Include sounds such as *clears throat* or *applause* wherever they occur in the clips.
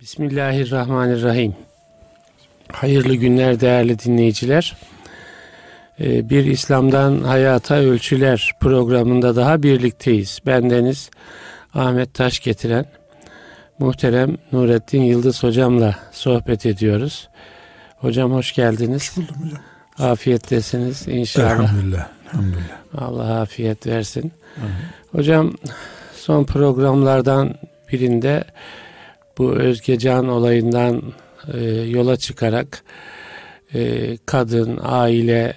Bismillahirrahmanirrahim. Hayırlı günler değerli dinleyiciler. Ee, bir İslam'dan Hayata Ölçüler programında daha birlikteyiz. Bendeniz Ahmet Taş getiren muhterem Nurettin Yıldız hocamla sohbet ediyoruz. Hocam hoş geldiniz. Hoş buldum hocam. Afiyettesiniz inşallah. Elhamdülillah. Elhamdülillah. Allah afiyet versin. Hocam son programlardan birinde bu Özgecan olayından e, yola çıkarak e, kadın, aile,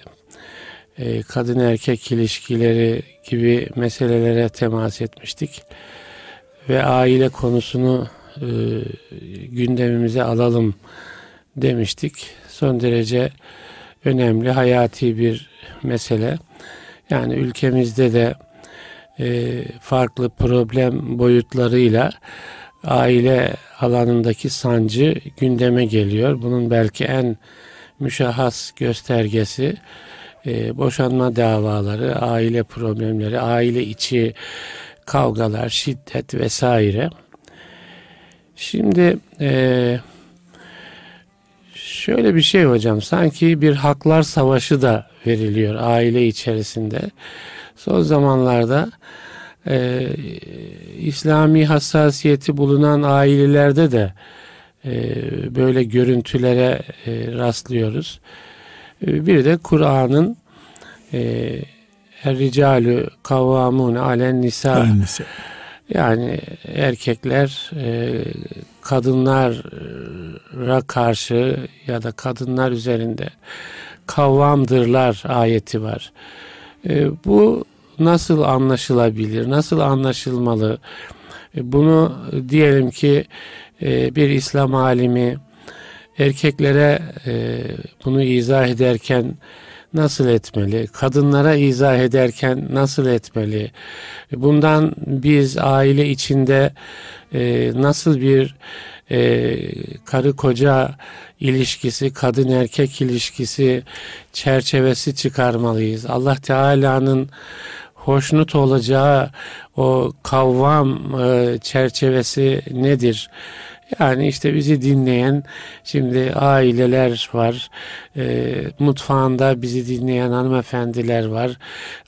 e, kadın erkek ilişkileri gibi meselelere temas etmiştik. Ve aile konusunu e, gündemimize alalım demiştik. Son derece önemli, hayati bir mesele. Yani ülkemizde de e, farklı problem boyutlarıyla aile alanındaki sancı gündeme geliyor. Bunun belki en müşahhas göstergesi e, boşanma davaları, aile problemleri, aile içi kavgalar, şiddet vesaire. Şimdi e, şöyle bir şey hocam, sanki bir haklar savaşı da veriliyor aile içerisinde. Son zamanlarda e, İslami hassasiyeti bulunan ailelerde de e, böyle görüntülere e, rastlıyoruz. E, bir de Kur'an'ın e, Er-Ricalu kavvamune alen nisa yani erkekler e, kadınlara karşı ya da kadınlar üzerinde kavvamdırlar ayeti var. E, bu nasıl anlaşılabilir? Nasıl anlaşılmalı? E, bunu diyelim ki e, bir İslam alimi erkeklere e, bunu izah ederken nasıl etmeli? Kadınlara izah ederken nasıl etmeli? Bundan biz aile içinde nasıl bir karı koca ilişkisi, kadın erkek ilişkisi çerçevesi çıkarmalıyız. Allah Teala'nın hoşnut olacağı o kavvam e, çerçevesi nedir? Yani işte bizi dinleyen şimdi aileler var, e, mutfağında bizi dinleyen hanımefendiler var,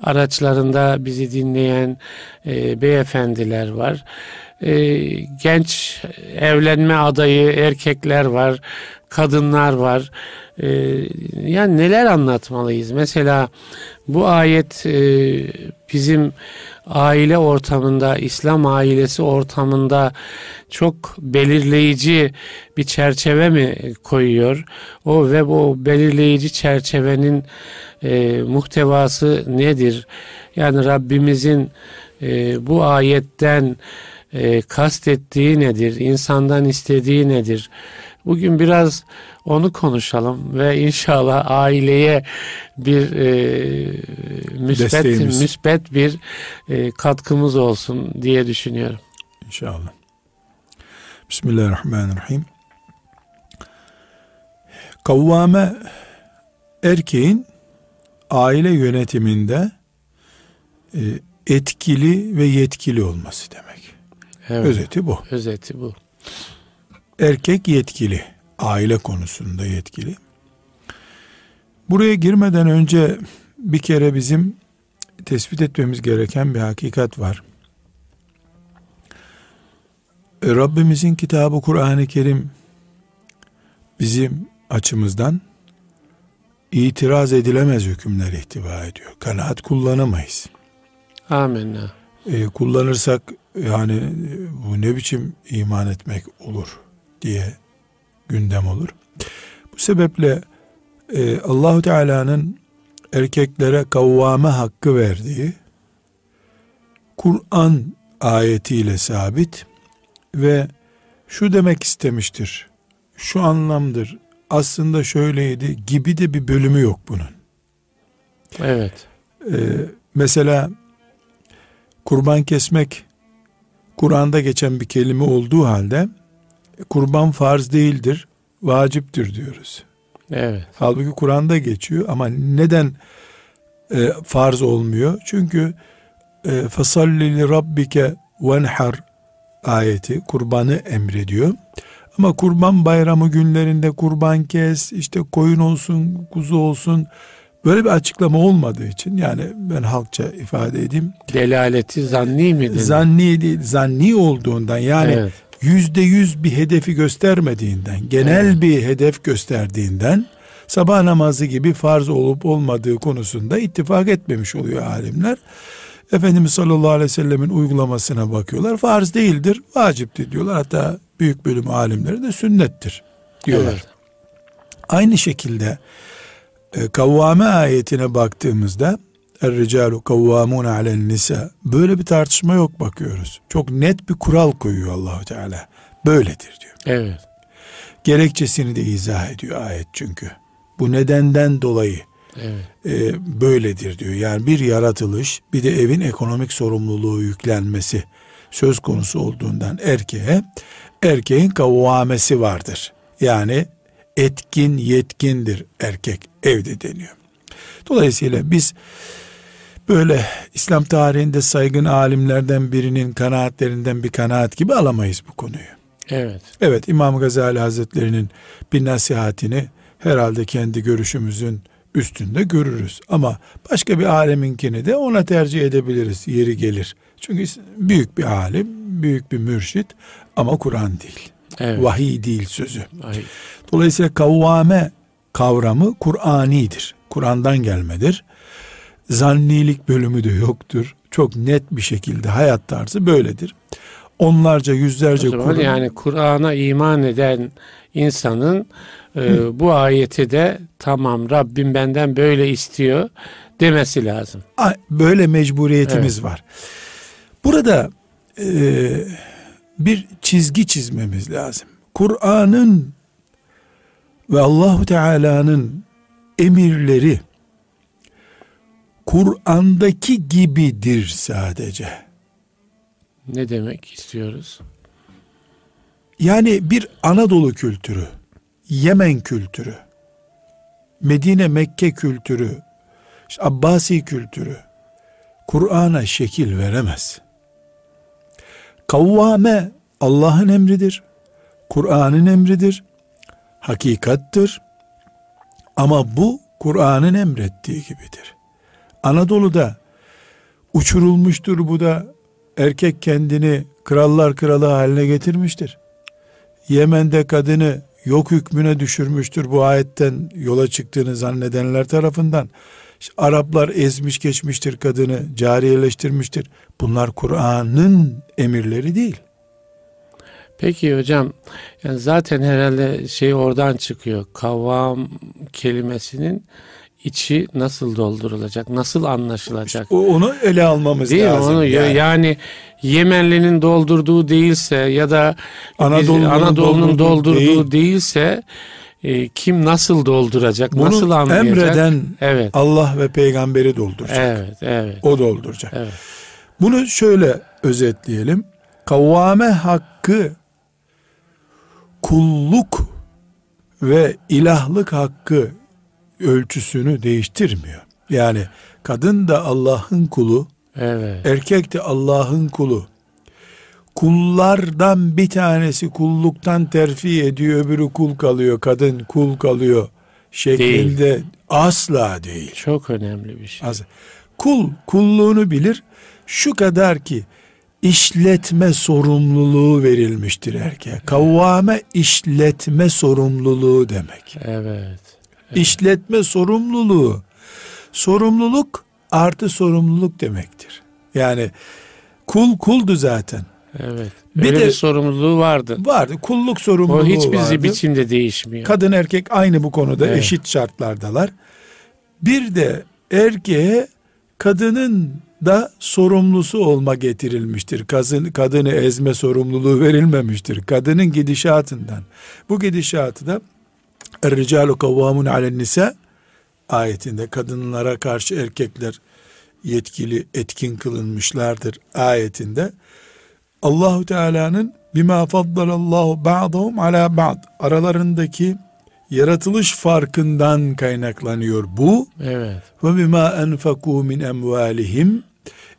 araçlarında bizi dinleyen e, beyefendiler var, e, genç evlenme adayı erkekler var, kadınlar var. E, yani neler anlatmalıyız? Mesela bu ayet e, bizim aile ortamında, İslam ailesi ortamında çok belirleyici bir çerçeve mi koyuyor? O ve bu belirleyici çerçevenin e, muhtevası nedir? Yani Rabbimizin e, bu ayetten e, kastettiği nedir? İnsandan istediği nedir? Bugün biraz onu konuşalım ve inşallah aileye bir e, müsbet, müsbet bir e, katkımız olsun diye düşünüyorum. İnşallah. Bismillahirrahmanirrahim. Kavvame erkeğin aile yönetiminde e, etkili ve yetkili olması demek. Evet. Özeti bu. Özeti bu. Erkek yetkili, aile konusunda yetkili. Buraya girmeden önce bir kere bizim tespit etmemiz gereken bir hakikat var. E, Rabbimizin kitabı Kur'an-ı Kerim bizim açımızdan itiraz edilemez hükümler ihtiva ediyor. Kanaat kullanamayız. Amenna. Ee, kullanırsak yani bu ne biçim iman etmek olur diye gündem olur. Bu sebeple e, Allahu Teala'nın erkeklere kavvame hakkı verdiği Kur'an ayetiyle sabit ve şu demek istemiştir. Şu anlamdır. Aslında şöyleydi gibi de bir bölümü yok bunun. Evet. Ee, mesela kurban kesmek Kur'an'da geçen bir kelime olduğu halde kurban farz değildir, vaciptir diyoruz. Evet. Halbuki Kur'an'da geçiyor ama neden e, farz olmuyor? Çünkü e, fasalli li rabbike venhar ayeti kurbanı emrediyor. Ama kurban bayramı günlerinde kurban kes, işte koyun olsun, kuzu olsun böyle bir açıklama olmadığı için yani ben halkça ifade edeyim. Delaleti zanni mi? Zanni değil, zanni olduğundan yani Evet. Yüzde yüz bir hedefi göstermediğinden, genel Evet. bir hedef gösterdiğinden sabah namazı gibi farz olup olmadığı konusunda ittifak etmemiş oluyor alimler. Efendimiz sallallahu aleyhi ve sellemin uygulamasına bakıyorlar. Farz değildir, vaciptir diyorlar. Hatta büyük bölüm alimleri de sünnettir diyorlar. Evet. Aynı şekilde e, kavvame ayetine baktığımızda Er-ricalu kavvamun alen nisa. Böyle bir tartışma yok bakıyoruz. Çok net bir kural koyuyor Allahu Teala. Böyledir diyor. Evet. Gerekçesini de izah ediyor ayet çünkü. Bu nedenden dolayı Evet. e, böyledir diyor. Yani bir yaratılış bir de evin ekonomik sorumluluğu yüklenmesi söz konusu olduğundan erkeğe erkeğin kavvamesi vardır. Yani etkin yetkindir erkek evde deniyor. Dolayısıyla biz böyle İslam tarihinde saygın alimlerden birinin kanaatlerinden bir kanaat gibi alamayız bu konuyu. Evet. Evet İmam Gazali Hazretleri'nin bir nasihatini herhalde kendi görüşümüzün üstünde görürüz. Ama başka bir aleminkini de ona tercih edebiliriz yeri gelir. Çünkü büyük bir alim, büyük bir mürşit ama Kur'an değil. Evet. Vahiy değil sözü. Ay, Dolayısıyla kavvame kavramı Kur'anidir. Kur'an'dan gelmedir. Zannilik bölümü de yoktur. Çok net bir şekilde hayat tarzı böyledir. Onlarca yüzlerce Kur'an yani Kur'an'a iman eden insanın e, bu ayeti de tamam Rabbim benden böyle istiyor demesi lazım. Böyle mecburiyetimiz var. Burada e, bir çizgi çizmemiz lazım. Kur'an'ın ve Allahu Teala'nın emirleri Kur'an'daki gibidir sadece. Ne demek istiyoruz? Yani bir Anadolu kültürü, Yemen kültürü, Medine Mekke kültürü, işte Abbasi kültürü Kur'an'a şekil veremez. Kavvame Allah'ın emridir. Kur'an'ın emridir. Hakikattır. Ama bu Kur'an'ın emrettiği gibidir. Anadolu'da uçurulmuştur bu da erkek kendini krallar kralı haline getirmiştir. Yemen'de kadını yok hükmüne düşürmüştür bu ayetten yola çıktığını zannedenler tarafından. İşte Araplar ezmiş geçmiştir kadını, cariyeleştirmiştir. Bunlar Kur'an'ın emirleri değil. Peki hocam yani zaten herhalde şey oradan çıkıyor. Kavvam kelimesinin içi nasıl doldurulacak? Nasıl anlaşılacak? O- onu ele almamız Değil lazım. Onu yani. yani Yemenlinin doldurduğu değilse ya da Anadolu'nun Anadolu'nun doldurduğu doldurduğu değil. değilse e, kim nasıl dolduracak? Bunu nasıl anlayacak? emreden Evet. Allah ve peygamberi dolduracak. Evet, evet. O dolduracak. Evet. Bunu şöyle özetleyelim. Kavvame hakkı kulluk ve ilahlık hakkı ölçüsünü değiştirmiyor. Yani kadın da Allah'ın kulu, Evet. erkek de Allah'ın kulu. Kullardan bir tanesi kulluktan terfi ediyor, öbürü kul kalıyor, kadın kul kalıyor şeklinde asla değil. Çok önemli bir şey. Az. Kul kulluğunu bilir. Şu kadar ki işletme sorumluluğu verilmiştir erkeğe. Kavvame işletme sorumluluğu demek. Evet. İşletme sorumluluğu. Sorumluluk artı sorumluluk demektir. Yani kul kuldu zaten. Evet. Bir Öyle de- bir sorumluluğu vardı. Vardı. Kulluk sorumluluğu O hiçbir vardı. biçimde değişmiyor. Kadın erkek aynı bu konuda Evet. eşit şartlardalar. Bir de erkeğe kadının da sorumlusu olma getirilmiştir. Kadın, kadını ezme sorumluluğu verilmemiştir. Kadının gidişatından. Bu gidişatı da Er-ricalu kavvamun alen nisa ayetinde kadınlara karşı erkekler yetkili etkin kılınmışlardır ayetinde Allahu Teala'nın bima faddalallahu ba'dahum ala ba'd aralarındaki yaratılış farkından kaynaklanıyor bu Evet. ve bima enfaku min emvalihim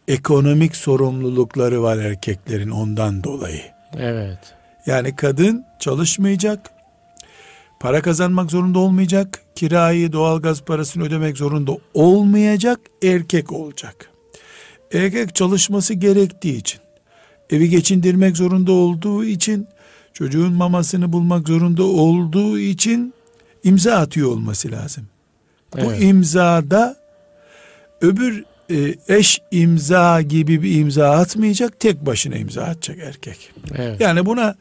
ekonomik sorumlulukları var erkeklerin ondan dolayı. Evet. Yani kadın çalışmayacak, para kazanmak zorunda olmayacak, kirayı, doğalgaz parasını ödemek zorunda olmayacak, erkek olacak. Erkek çalışması gerektiği için, evi geçindirmek zorunda olduğu için, çocuğun mamasını bulmak zorunda olduğu için imza atıyor olması lazım. Evet. Bu imzada öbür e, eş imza gibi bir imza atmayacak, tek başına imza atacak erkek. Evet. Yani buna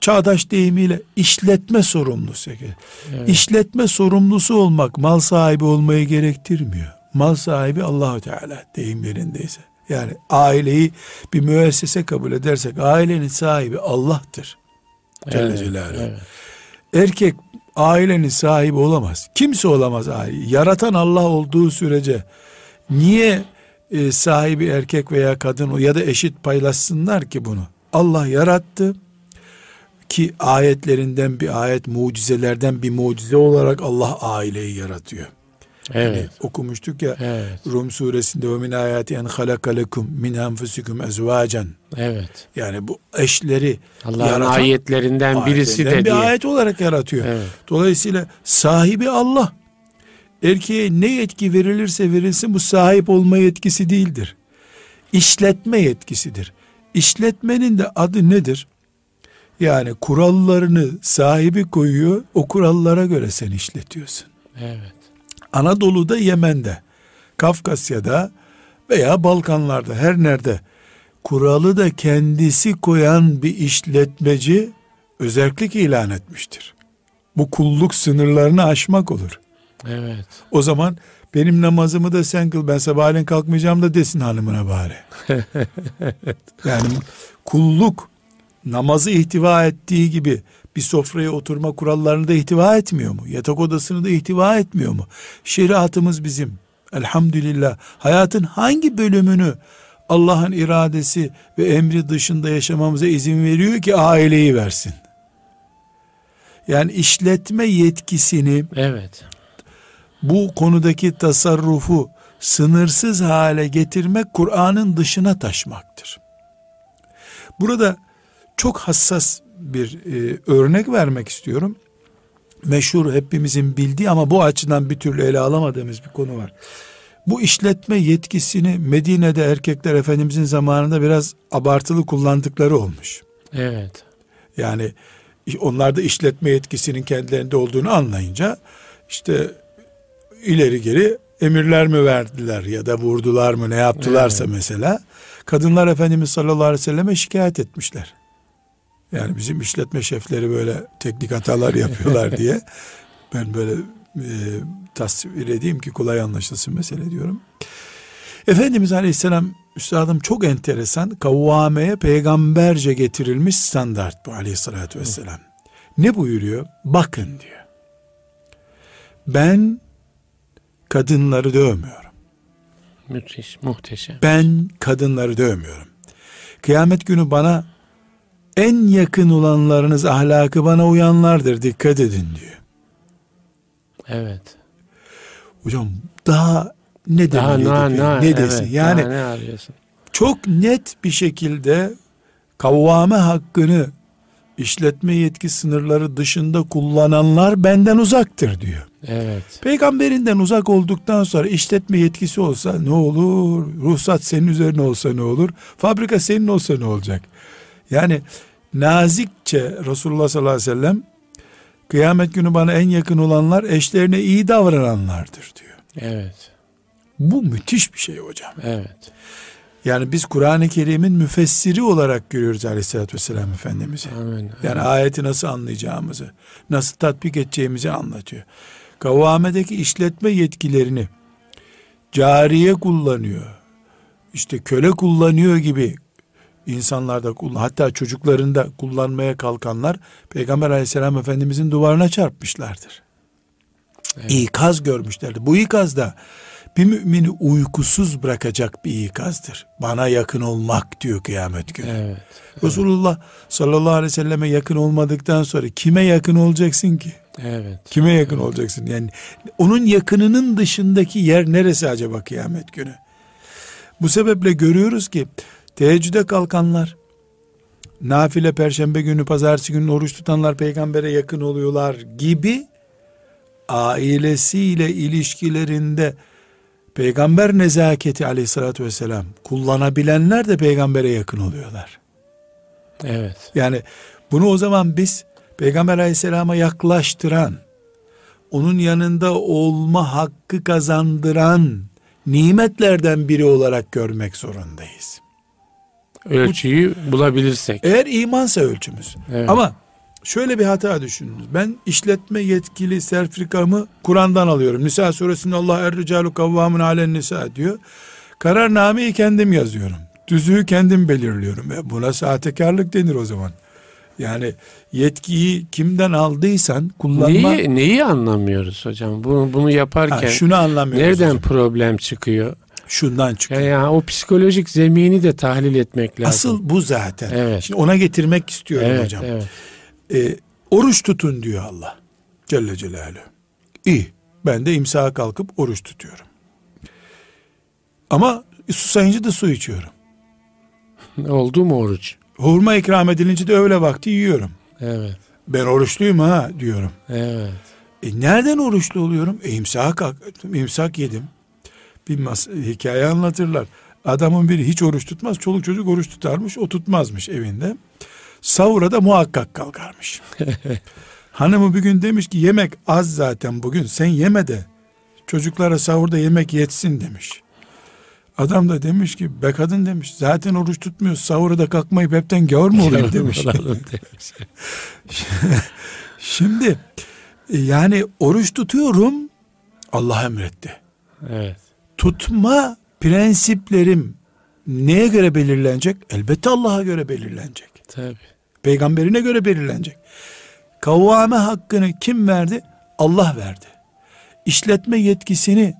çağdaş deyimiyle işletme sorumlusu. Evet. İşletme sorumlusu olmak mal sahibi olmayı gerektirmiyor. Mal sahibi Allahu Teala deyim yerindeyse. Yani aileyi bir müessese kabul edersek ailenin sahibi Allah'tır. Celle evet, Celaluhu. Evet. Erkek ailenin sahibi olamaz. Kimse olamaz aile. Yaratan Allah olduğu sürece niye e, sahibi erkek veya kadın ya da eşit paylaşsınlar ki bunu? Allah yarattı ki ayetlerinden bir ayet mucizelerden bir mucize olarak Allah aileyi yaratıyor. Evet. Yani okumuştuk ya evet. Rum suresinde ve min ayati en halakalekum min enfusikum ezvacen. Evet. Yani bu eşleri Allah'ın ayetlerinden birisi de bir diye. ayet olarak yaratıyor. Evet. Dolayısıyla sahibi Allah. Erkeğe ne yetki verilirse verilsin bu sahip olma yetkisi değildir. İşletme yetkisidir. İşletmenin de adı nedir? Yani kurallarını sahibi koyuyor, o kurallara göre sen işletiyorsun. Evet. Anadolu'da, Yemen'de, Kafkasya'da veya Balkanlarda her nerede kuralı da kendisi koyan bir işletmeci özellik ilan etmiştir. Bu kulluk sınırlarını aşmak olur. Evet. O zaman benim namazımı da sen kıl ben sabahleyin kalkmayacağım da desin hanımına bari. *laughs* yani kulluk namazı ihtiva ettiği gibi bir sofraya oturma kurallarını da ihtiva etmiyor mu? Yatak odasını da ihtiva etmiyor mu? Şeriatımız bizim. Elhamdülillah. Hayatın hangi bölümünü Allah'ın iradesi ve emri dışında yaşamamıza izin veriyor ki aileyi versin? Yani işletme yetkisini evet. bu konudaki tasarrufu sınırsız hale getirmek Kur'an'ın dışına taşmaktır. Burada çok hassas bir e, örnek vermek istiyorum. Meşhur hepimizin bildiği ama bu açıdan bir türlü ele alamadığımız bir konu var. Bu işletme yetkisini Medine'de erkekler Efendimizin zamanında biraz abartılı kullandıkları olmuş. Evet. Yani onlar da işletme yetkisinin kendilerinde olduğunu anlayınca işte ileri geri emirler mi verdiler ya da vurdular mı ne yaptılarsa evet. mesela kadınlar Efendimiz sallallahu aleyhi ve selleme şikayet etmişler. Yani bizim işletme şefleri böyle teknik hatalar yapıyorlar *laughs* diye ben böyle e, tasvir edeyim ki kolay anlaşılsın mesele diyorum. Efendimiz Aleyhisselam üstadım çok enteresan kavvameye peygamberce getirilmiş standart bu aleyhissalatü vesselam. Ne buyuruyor? Bakın diyor. Ben kadınları dövmüyorum. Müthiş, muhteşem. Ben kadınları dövmüyorum. Kıyamet günü bana en yakın olanlarınız ahlakı bana uyanlardır dikkat edin diyor. Evet. Hocam daha ne daha demeli na, na, ne desin evet, yani ne arıyorsun? çok net bir şekilde kavvame hakkını işletme yetki sınırları dışında kullananlar benden uzaktır diyor. Evet. Peygamberinden uzak olduktan sonra işletme yetkisi olsa ne olur? Ruhsat senin üzerine olsa ne olur? Fabrika senin olsa ne olacak? Yani nazikçe Resulullah sallallahu aleyhi ve sellem kıyamet günü bana en yakın olanlar eşlerine iyi davrananlardır diyor. Evet. Bu müthiş bir şey hocam. Evet. Yani biz Kur'an-ı Kerim'in müfessiri olarak görüyoruz aleyhissalatü vesselam Efendimiz'i. Amin, yani ayeti nasıl anlayacağımızı, nasıl tatbik edeceğimizi anlatıyor. Kavamedeki işletme yetkilerini cariye kullanıyor, işte köle kullanıyor gibi insanlarda hatta çocuklarında kullanmaya kalkanlar Peygamber aleyhisselam efendimizin duvarına çarpmışlardır. Evet. İkaz görmüşlerdi. Bu ikaz da bir mümini uykusuz bırakacak bir ikazdır. Bana yakın olmak diyor kıyamet günü. Evet, evet. Resulullah sallallahu aleyhi ve selleme yakın olmadıktan sonra kime yakın olacaksın ki? Evet. Kime yakın evet. olacaksın? Yani onun yakınının dışındaki yer neresi acaba kıyamet günü? Bu sebeple görüyoruz ki Teheccüde kalkanlar nafile perşembe günü pazartesi günü oruç tutanlar peygambere yakın oluyorlar gibi ailesiyle ilişkilerinde peygamber nezaketi aleyhissalatü vesselam kullanabilenler de peygambere yakın oluyorlar. Evet. Yani bunu o zaman biz peygamber aleyhisselama yaklaştıran, onun yanında olma hakkı kazandıran nimetlerden biri olarak görmek zorundayız. Ölçüyü bulabilirsek. Eğer imansa ölçümüz. Evet. Ama şöyle bir hata düşününüz. Ben işletme yetkili sertifikamı Kur'an'dan alıyorum. Nisa suresinde Allah er ricalu kavvamun alen nisa diyor. Kararnameyi kendim yazıyorum. Tüzüğü kendim belirliyorum. E buna sahtekarlık denir o zaman. Yani yetkiyi kimden aldıysan kullanma... Neyi, neyi anlamıyoruz hocam? Bunu, bunu yaparken Ha, şunu anlamıyoruz. nereden hocam. problem çıkıyor? Şundan çıkıyor. Ya, ya o psikolojik zemini de tahlil etmek lazım. Asıl bu zaten. Evet. Şimdi ona getirmek istiyorum evet, hocam. evet. E, oruç tutun diyor Allah. Celle Celaluhu. İyi. Ben de imsaha kalkıp oruç tutuyorum. Ama susayınca da su içiyorum. *laughs* Oldu mu oruç? Hurma ikram edilince de öğle vakti yiyorum. Evet. Ben oruçluyum ha diyorum. Evet. E nereden oruçlu oluyorum? E kalktım, imsak yedim. Bir mas- hikaye anlatırlar. Adamın biri hiç oruç tutmaz, çoluk çocuk oruç tutarmış, o tutmazmış evinde. Sahura da muhakkak kalkarmış. *laughs* Hanımı bir gün demiş ki yemek az zaten bugün sen yeme de çocuklara sahurda yemek yetsin demiş. Adam da demiş ki be kadın demiş zaten oruç tutmuyor sahura da kalkmayıp hepten gavur mu olayım *laughs* demiş. Şimdi e, yani oruç tutuyorum Allah emretti. Evet. Tutma prensiplerim neye göre belirlenecek? Elbette Allah'a göre belirlenecek. Tabii. Peygamberine göre belirlenecek. Kavvame hakkını kim verdi? Allah verdi. İşletme yetkisini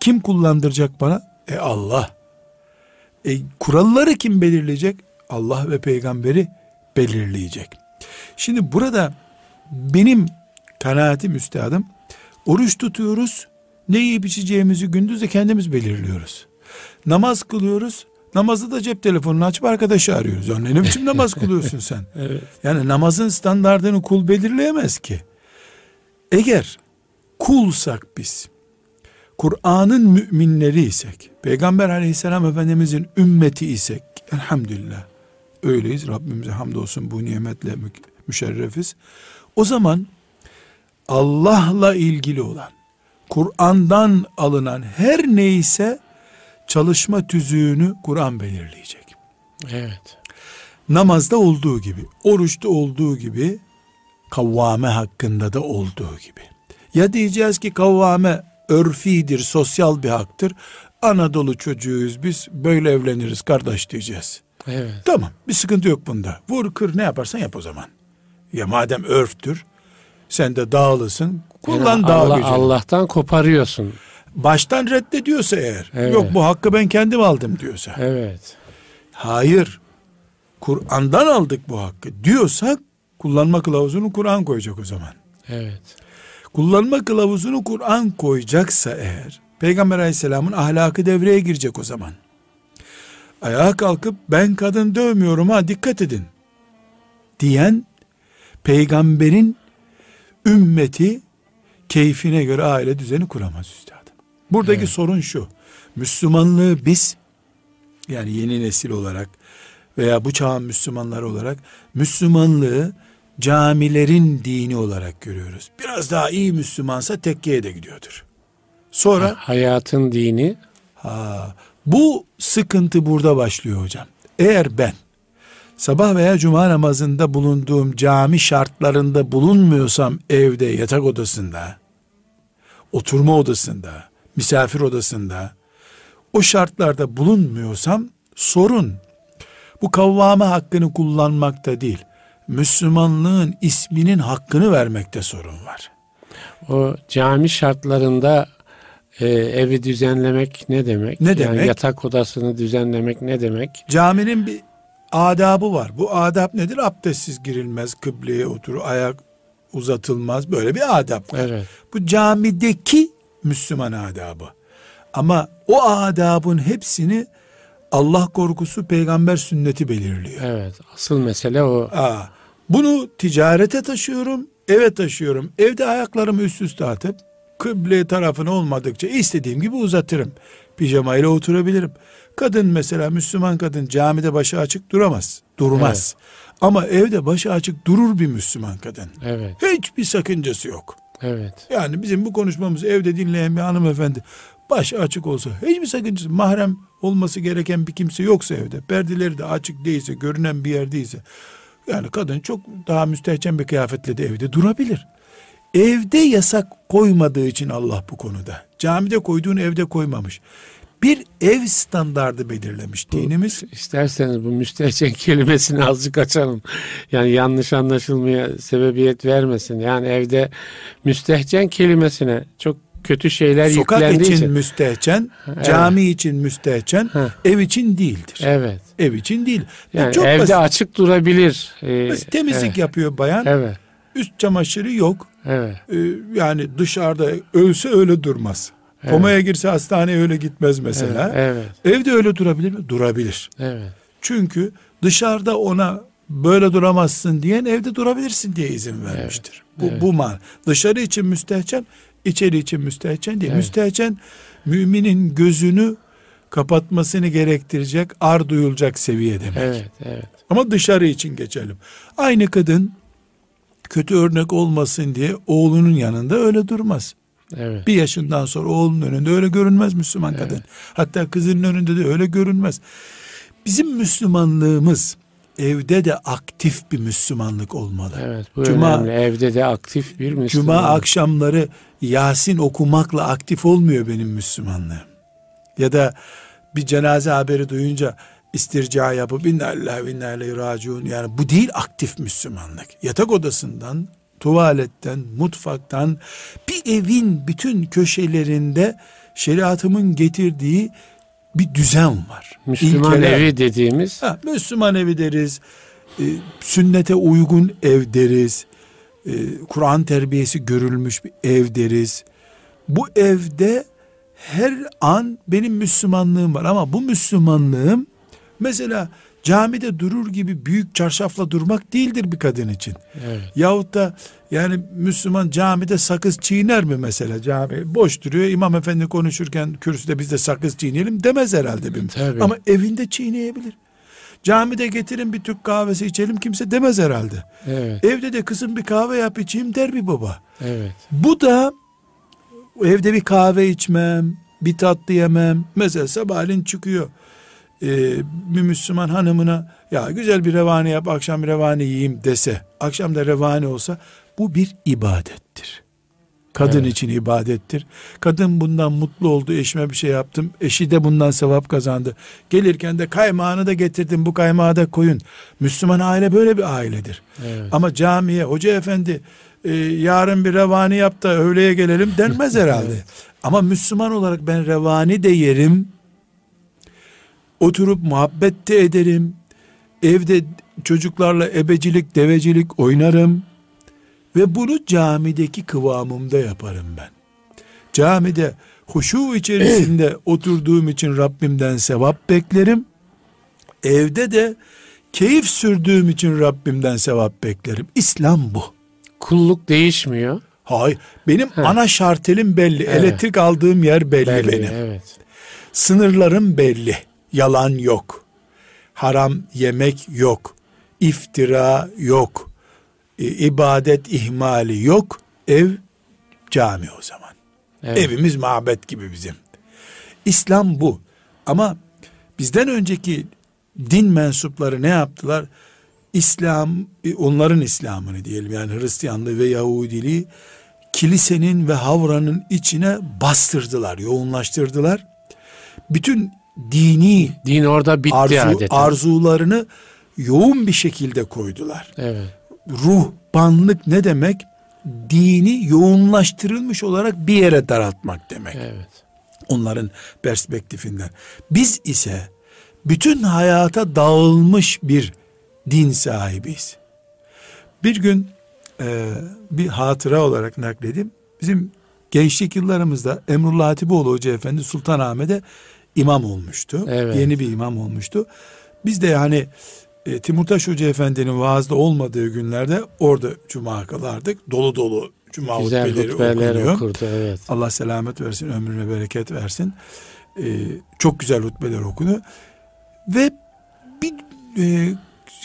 kim kullandıracak bana? E Allah. E, kuralları kim belirleyecek? Allah ve peygamberi belirleyecek. Şimdi burada benim kanaatim üstadım oruç tutuyoruz. Ne yiyip içeceğimizi gündüz de kendimiz belirliyoruz. Namaz kılıyoruz. Namazda da cep telefonunu açıp arkadaşı arıyoruz. Yani ne *laughs* biçim namaz kılıyorsun sen? Evet. Yani namazın standartını kul belirleyemez ki. Eğer kulsak biz, Kur'an'ın müminleri isek, Peygamber aleyhisselam efendimizin ümmeti isek, elhamdülillah öyleyiz. Rabbimize hamdolsun bu nimetle mü- müşerrefiz. O zaman Allah'la ilgili olan, Kur'an'dan alınan her neyse çalışma tüzüğünü Kur'an belirleyecek Evet. namazda olduğu gibi, oruçta olduğu gibi, kavvame hakkında da olduğu gibi. Ya diyeceğiz ki kavvame örfidir, sosyal bir haktır. Anadolu çocuğuyuz biz, böyle evleniriz kardeş diyeceğiz. Evet. Tamam, bir sıkıntı yok bunda. Vur kır ne yaparsan yap o zaman. Ya madem örftür, sen de dağlısın, kullan Yani dağ Allah, gücünü. Allah'tan koparıyorsun. Baştan reddediyorsa eğer, Evet. yok bu hakkı ben kendim aldım diyorsa. Evet. Hayır. Kur'an'dan aldık bu hakkı diyorsak kullanma kılavuzunu Kur'an koyacak o zaman. Evet. Kullanma kılavuzunu Kur'an koyacaksa eğer Peygamber Aleyhisselam'ın ahlakı devreye girecek o zaman. Ayağa kalkıp ben kadın dövmüyorum ha dikkat edin diyen peygamberin ümmeti keyfine göre aile düzeni kuramaz üstadım. Buradaki Evet. sorun şu. Müslümanlığı biz yani yeni nesil olarak veya bu çağın Müslümanları olarak Müslümanlığı camilerin dini olarak görüyoruz. Biraz daha iyi Müslümansa tekkeye de gidiyordur. Sonra Hayatın dini ha, bu sıkıntı burada başlıyor hocam. Eğer ben sabah veya cuma namazında bulunduğum cami şartlarında bulunmuyorsam evde yatak odasında, oturma odasında, misafir odasında o şartlarda bulunmuyorsam sorun bu kavvame hakkını kullanmakta değil. Müslümanlığın isminin hakkını vermekte sorun var. o cami şartlarında e, evi düzenlemek ne demek? Ne Yani demek? yatak odasını düzenlemek ne demek? Caminin bir adabı var. Bu adab nedir? Abdestsiz girilmez, kıbleye oturur, ayak uzatılmaz. Böyle bir adab var. Evet. Bu camideki Müslüman adabı. Ama o adabın hepsini Allah korkusu peygamber sünneti belirliyor. Evet. Asıl mesele o. Aa, bunu ticarete taşıyorum, eve taşıyorum. Evde ayaklarımı üst üste atıp kıble tarafına olmadıkça istediğim gibi uzatırım. Pijamayla oturabilirim. Kadın mesela Müslüman kadın camide başı açık duramaz. Durmaz. Ama evde başı açık durur bir Müslüman kadın. Evet. Hiçbir sakıncası yok. Evet. Yani bizim bu konuşmamızı evde dinleyen bir hanımefendi başı açık olsa hiçbir sakıncası mahrem olması gereken bir kimse yoksa evde perdeleri de açık değilse görünen bir yerdeyse yani kadın çok daha müstehcen bir kıyafetle de evde durabilir. Evde yasak koymadığı için Allah bu konuda. Camide koyduğunu evde koymamış. Bir ev standardı belirlemiş dinimiz. İsterseniz bu müstehcen kelimesini azıcık açalım. Yani yanlış anlaşılmaya sebebiyet vermesin. Yani evde müstehcen kelimesine çok kötü şeyler Sokak yüklendiği için, için. müstehcen, Evet. cami için müstehcen, Ha. ev için değildir. Evet. Ev için değil. Yani Çok evde basit. açık durabilir. Ee, Basit temizlik evet. yapıyor bayan. Evet. Üst çamaşırı yok. Evet. Ee, yani dışarıda ölse öyle durmaz. Evet. Komaya girse hastaneye öyle gitmez mesela. Evet. Evde öyle durabilir mi? Durabilir. Evet. Çünkü dışarıda ona böyle duramazsın diyen evde durabilirsin diye izin vermiştir. bu evet. bu man. Dışarı için müstehcen, içeri için müstehcen değil. Evet. Müstehcen müminin gözünü kapatmasını gerektirecek, ar duyulacak seviye demek. Evet. Evet. Ama dışarı için geçelim. Aynı kadın kötü örnek olmasın diye oğlunun yanında öyle durmaz. Evet. Bir yaşından sonra oğlunun önünde öyle görünmez Müslüman kadın. Hatta kızının önünde de öyle görünmez. Bizim Müslümanlığımız evde de aktif bir Müslümanlık olmalı. Evet. Bu Cuma- önemli. Evde de aktif bir Müslüman. Cuma akşamları Yasin okumakla aktif olmuyor benim Müslümanlığım. Ya da bir cenaze haberi duyunca istirca yapıp inna lillahi ve inna ileyhi raciun yani bu değil aktif Müslümanlık. Yatak odasından, tuvaletten, mutfaktan bir evin bütün köşelerinde şeriatımın getirdiği bir düzen var. Müslüman İlkeler. evi dediğimiz Ha, Müslüman evi deriz, e, sünnete uygun ev deriz, e, Kur'an terbiyesi görülmüş bir ev deriz. Bu evde her an benim Müslümanlığım var ama bu Müslümanlığım mesela camide durur gibi büyük çarşafla durmak değildir bir kadın için. evet. Yahut da yani Müslüman camide sakız çiğner mi mesela cami boş duruyor imam efendi konuşurken kürsüde biz de sakız çiğneyelim demez herhalde bir. Tabii. Ama evinde çiğneyebilir. Camide getirin bir Türk kahvesi içelim kimse demez herhalde. Evet. Evde de kızım bir kahve yap içeyim der bir baba. Evet. Bu da evde bir kahve içmem, bir tatlı yemem. Mesela sabahleyin çıkıyor e, bir Müslüman hanımına ya güzel bir revani yap akşam revani yiyeyim dese. Akşam da revani olsa bu bir ibadettir. Kadın Evet. için ibadettir. Kadın bundan mutlu oldu. Eşime bir şey yaptım. Eşi de bundan sevap kazandı. Gelirken de kaymağını da getirdim. Bu kaymağı da koyun. Müslüman aile böyle bir ailedir. Evet. Ama camiye hoca efendi e, yarın bir revani yap da öğleye gelelim denmez herhalde. *laughs* Ama Müslüman olarak ben revani de yerim. Oturup muhabbet de ederim. Evde çocuklarla ebecilik, devecilik oynarım. Ve bunu camideki kıvamımda yaparım ben. Camide huşu içerisinde *clears throat* oturduğum için Rabbimden sevap beklerim. Evde de keyif sürdüğüm için Rabbimden sevap beklerim. İslam bu. Kulluk değişmiyor. Hayır. Benim He. ana şartelim belli. Evet. Elektrik aldığım yer belli, Belli, benim. Evet. Sınırlarım belli. Yalan yok. Haram yemek yok. İftira yok. E, ibadet ihmali yok. Ev cami o zaman. Evet. Evimiz mabet gibi bizim. İslam bu. Ama bizden önceki din mensupları ne yaptılar? İslam, e, onların İslam'ını diyelim yani Hristiyanlığı ve Yahudiliği kilisenin ve havranın içine bastırdılar, yoğunlaştırdılar. Bütün dini Din orada bitti arzu, adeta. arzularını yoğun bir şekilde koydular. Evet. Ruhbanlık ne demek? Dini yoğunlaştırılmış olarak bir yere daraltmak demek Evet. onların perspektifinden. Biz ise bütün hayata dağılmış bir din sahibiyiz. Bir gün e, bir hatıra olarak nakledeyim. Bizim gençlik yıllarımızda Emrullah Hatipoğlu Hoca Efendi Sultanahmet'e imam olmuştu. Evet. Yeni bir imam olmuştu. Biz de yani e, Timurtaş Hoca Efendi'nin vaazda olmadığı günlerde orada cuma kılardık. Dolu dolu cuma Güzel hutbeleri hutbeler okunuyor. okurdu evet. Allah selamet versin, ömrüne bereket versin. Ee, çok güzel hutbeler okunuyor. Ve bir e,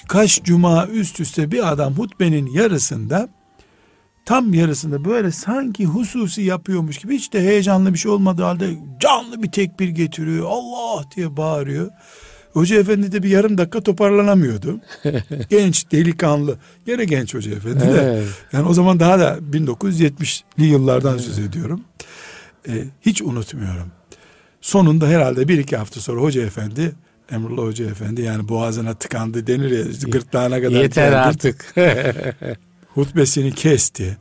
kaç cuma üst üste bir adam hutbenin yarısında tam yarısında böyle sanki hususi yapıyormuş gibi hiç de heyecanlı bir şey olmadığı halde canlı bir tekbir getiriyor. Allah diye bağırıyor. Hoca efendi de bir yarım dakika toparlanamıyordu. *laughs* genç, delikanlı. Gene genç hoca efendi de. Evet. Yani o zaman daha da 1970'li yıllardan söz ediyorum. Ee, hiç unutmuyorum. Sonunda herhalde bir iki hafta sonra hoca efendi, Emrullah Hoca efendi yani boğazına tıkandı denir ya gırtlağına kadar Yeter geldi. artık. *laughs* Hutbesini kesti.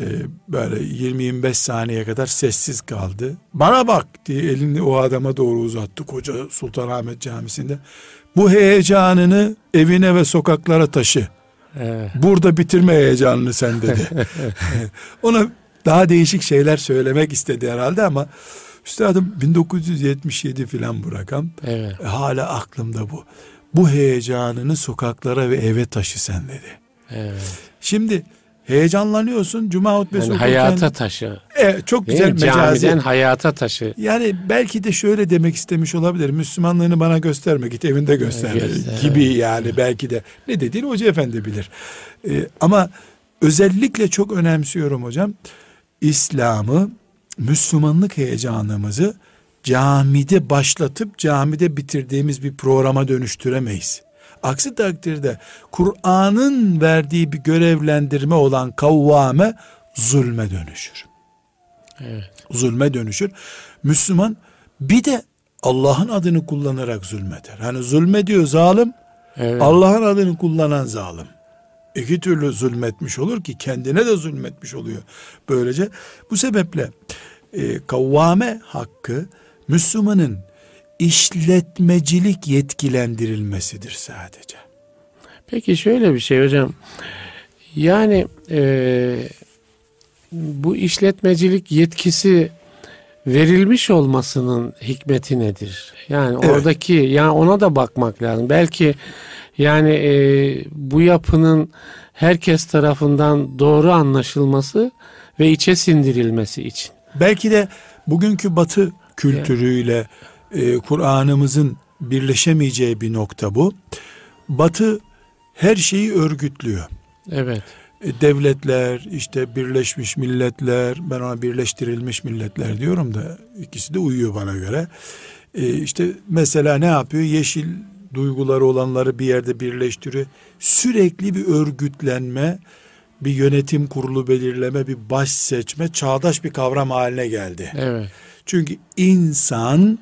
Ee, böyle 20-25 saniye kadar sessiz kaldı. Bana bak diye elini o adama doğru uzattı koca Sultanahmet Camisi'nde. Bu heyecanını evine ve sokaklara taşı. evet. Burada bitirme heyecanını sen dedi. *laughs* Ona daha değişik şeyler söylemek istedi herhalde ama üstadım 1977 filan bu rakam. evet. E, hala aklımda bu. Bu heyecanını sokaklara ve eve taşı sen dedi. Evet. Şimdi heyecanlanıyorsun cuma hutbesi Yani okurken. hayata taşı. E, çok Değil güzel mi? mecazi. Camiden hayata taşı. Yani belki de şöyle demek istemiş olabilir. Müslümanlığını bana gösterme git evinde göster Göster, gibi yani belki de. Ne dediğini hoca efendi bilir. Ee, ama özellikle çok önemsiyorum hocam. İslam'ı, Müslümanlık heyecanımızı camide başlatıp camide bitirdiğimiz bir programa dönüştüremeyiz. Aksi takdirde Kur'an'ın verdiği bir görevlendirme olan kavvame zulme dönüşür Evet. zulme dönüşür. Müslüman bir de Allah'ın adını kullanarak zulmeder. Hani zulme diyor zalim, Evet. Allah'ın adını kullanan zalim. İki türlü zulmetmiş olur ki kendine de zulmetmiş oluyor. Böylece bu sebeple e, kavvame hakkı Müslümanın işletmecilik yetkilendirilmesidir sadece. Peki şöyle bir şey hocam. Yani e, bu işletmecilik yetkisi verilmiş olmasının hikmeti nedir? Yani Evet. oradaki yani ona da bakmak lazım. Belki yani e, bu yapının herkes tarafından doğru anlaşılması ve içe sindirilmesi için. Belki de bugünkü batı kültürüyle e, Kur'an'ımızın birleşemeyeceği bir nokta bu. Batı her şeyi örgütlüyor. Evet. E, devletler, işte Birleşmiş Milletler, ben ona birleştirilmiş milletler diyorum da ikisi de uyuyor bana göre. E, işte mesela ne yapıyor? Yeşil duyguları olanları bir yerde birleştiriyor. Sürekli bir örgütlenme, bir yönetim kurulu belirleme, bir baş seçme çağdaş bir kavram haline geldi. Evet. Çünkü insan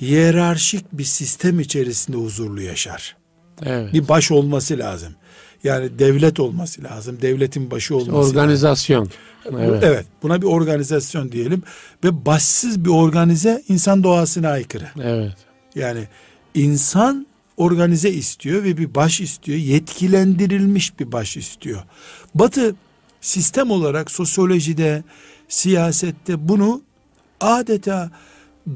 hiyerarşik bir sistem içerisinde huzurlu yaşar. Evet. Bir baş olması lazım. Yani devlet olması lazım. Devletin başı olması lazım. Organizasyon. Evet. Evet. Buna bir organizasyon diyelim. Ve başsız bir organize insan doğasına aykırı. Evet. Yani insan organize istiyor ve bir baş istiyor. Yetkilendirilmiş bir baş istiyor. Batı sistem olarak sosyolojide, siyasette bunu adeta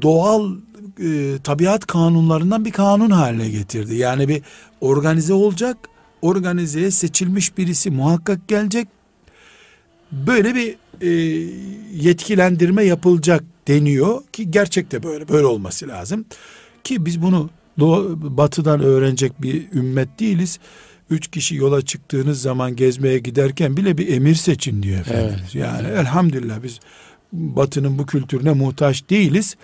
doğal e, tabiat kanunlarından bir kanun haline getirdi. Yani bir organize olacak, organizeye seçilmiş birisi muhakkak gelecek. Böyle bir e, yetkilendirme yapılacak deniyor ki gerçekte böyle böyle olması lazım. Ki biz bunu Doğu, batıdan öğrenecek bir ümmet değiliz. Üç kişi yola çıktığınız zaman gezmeye giderken bile bir emir seçin diyor Efendimiz. Yani elhamdülillah biz batının bu kültürüne muhtaç değiliz.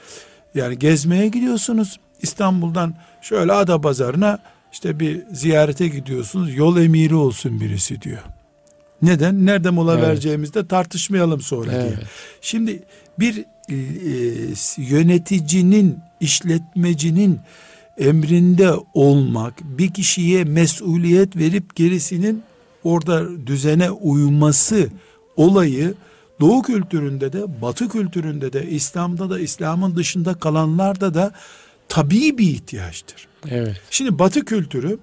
Yani gezmeye gidiyorsunuz İstanbul'dan şöyle ada pazarına işte bir ziyarete gidiyorsunuz yol emiri olsun birisi diyor. Neden? Nerede mola Evet. vereceğimizde tartışmayalım sonra diye. Evet. Şimdi bir e, yöneticinin, işletmecinin emrinde olmak, bir kişiye mesuliyet verip gerisinin orada düzene uyması olayı Doğu kültüründe de, Batı kültüründe de, İslam'da da, İslam'ın dışında kalanlarda da tabii bir ihtiyaçtır. Evet. Şimdi Batı kültürü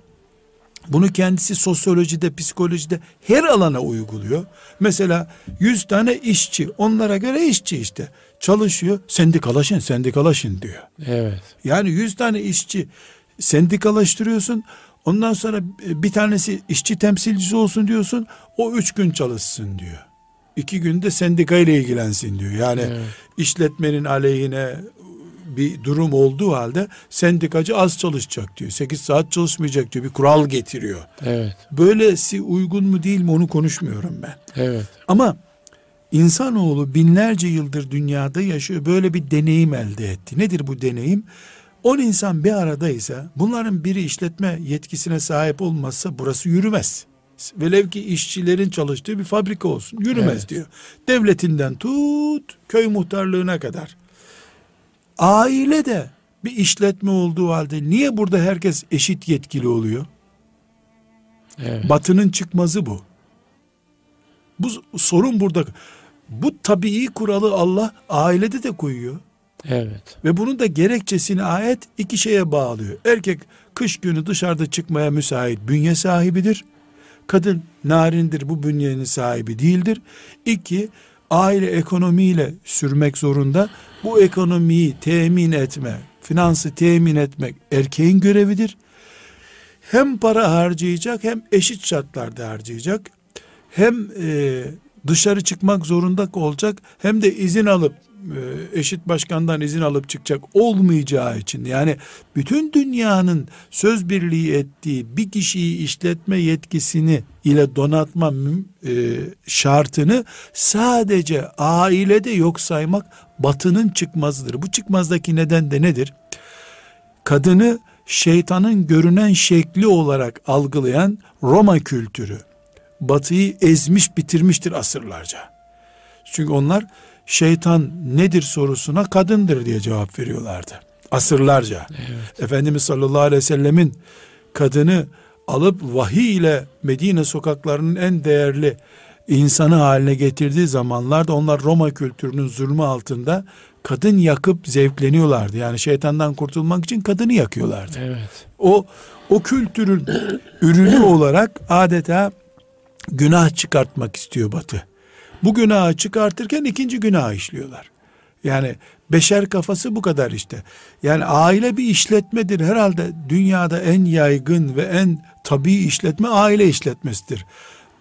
Bunu kendisi sosyolojide, psikolojide her alana uyguluyor. Mesela 100 tane işçi, onlara göre işçi işte. Çalışıyor, sendikalaşın, sendikalaşın diyor. Evet. Yani 100 tane işçi sendikalaştırıyorsun. Ondan sonra bir tanesi işçi temsilcisi olsun diyorsun. O üç gün çalışsın diyor. İki günde sendika ile ilgilensin diyor. Yani evet. işletmenin aleyhine bir durum olduğu halde sendikacı az çalışacak diyor. 8 saat çalışmayacak diyor. Bir kural getiriyor. Evet. Böylesi uygun mu değil mi onu konuşmuyorum ben. Evet. Ama insanoğlu binlerce yıldır dünyada yaşıyor. Böyle bir deneyim elde etti. Nedir bu deneyim? On insan bir aradaysa bunların biri işletme yetkisine sahip olmazsa burası yürümez. Velev ki işçilerin çalıştığı bir fabrika olsun. Yürümez evet. diyor. Devletinden tut köy muhtarlığına kadar. Aile de bir işletme olduğu halde niye burada herkes eşit yetkili oluyor? Evet. Batının çıkmazı bu. Bu sorun burada. Bu tabii kuralı Allah ailede de koyuyor. Evet. Ve bunun da gerekçesini ayet iki şeye bağlıyor. Erkek kış günü dışarıda çıkmaya müsait bünye sahibidir. Kadın narindir bu bünyenin sahibi değildir. İki, aile ekonomiyle sürmek zorunda. Bu ekonomiyi temin etme, finansı temin etmek erkeğin görevidir. Hem para harcayacak hem eşit şartlarda harcayacak. Hem e, dışarı çıkmak zorunda olacak hem de izin alıp eşit başkandan izin alıp çıkacak olmayacağı için yani bütün dünyanın söz birliği ettiği bir kişiyi işletme yetkisini ile donatma e, şartını sadece ailede yok saymak batının çıkmazıdır. Bu çıkmazdaki neden de nedir? Kadını şeytanın görünen şekli olarak algılayan Roma kültürü batıyı ezmiş bitirmiştir asırlarca. Çünkü onlar şeytan nedir sorusuna kadındır diye cevap veriyorlardı. Asırlarca. Evet. Efendimiz sallallahu aleyhi ve sellemin kadını alıp vahiy ile Medine sokaklarının en değerli insanı haline getirdiği zamanlarda onlar Roma kültürünün zulmü altında kadın yakıp zevkleniyorlardı. Yani şeytandan kurtulmak için kadını yakıyorlardı. Evet. O o kültürün ürünü olarak adeta günah çıkartmak istiyor Batı. Bu günahı çıkartırken ikinci günah işliyorlar. Yani beşer kafası bu kadar işte. Yani aile bir işletmedir. Herhalde dünyada en yaygın ve en tabii işletme aile işletmesidir.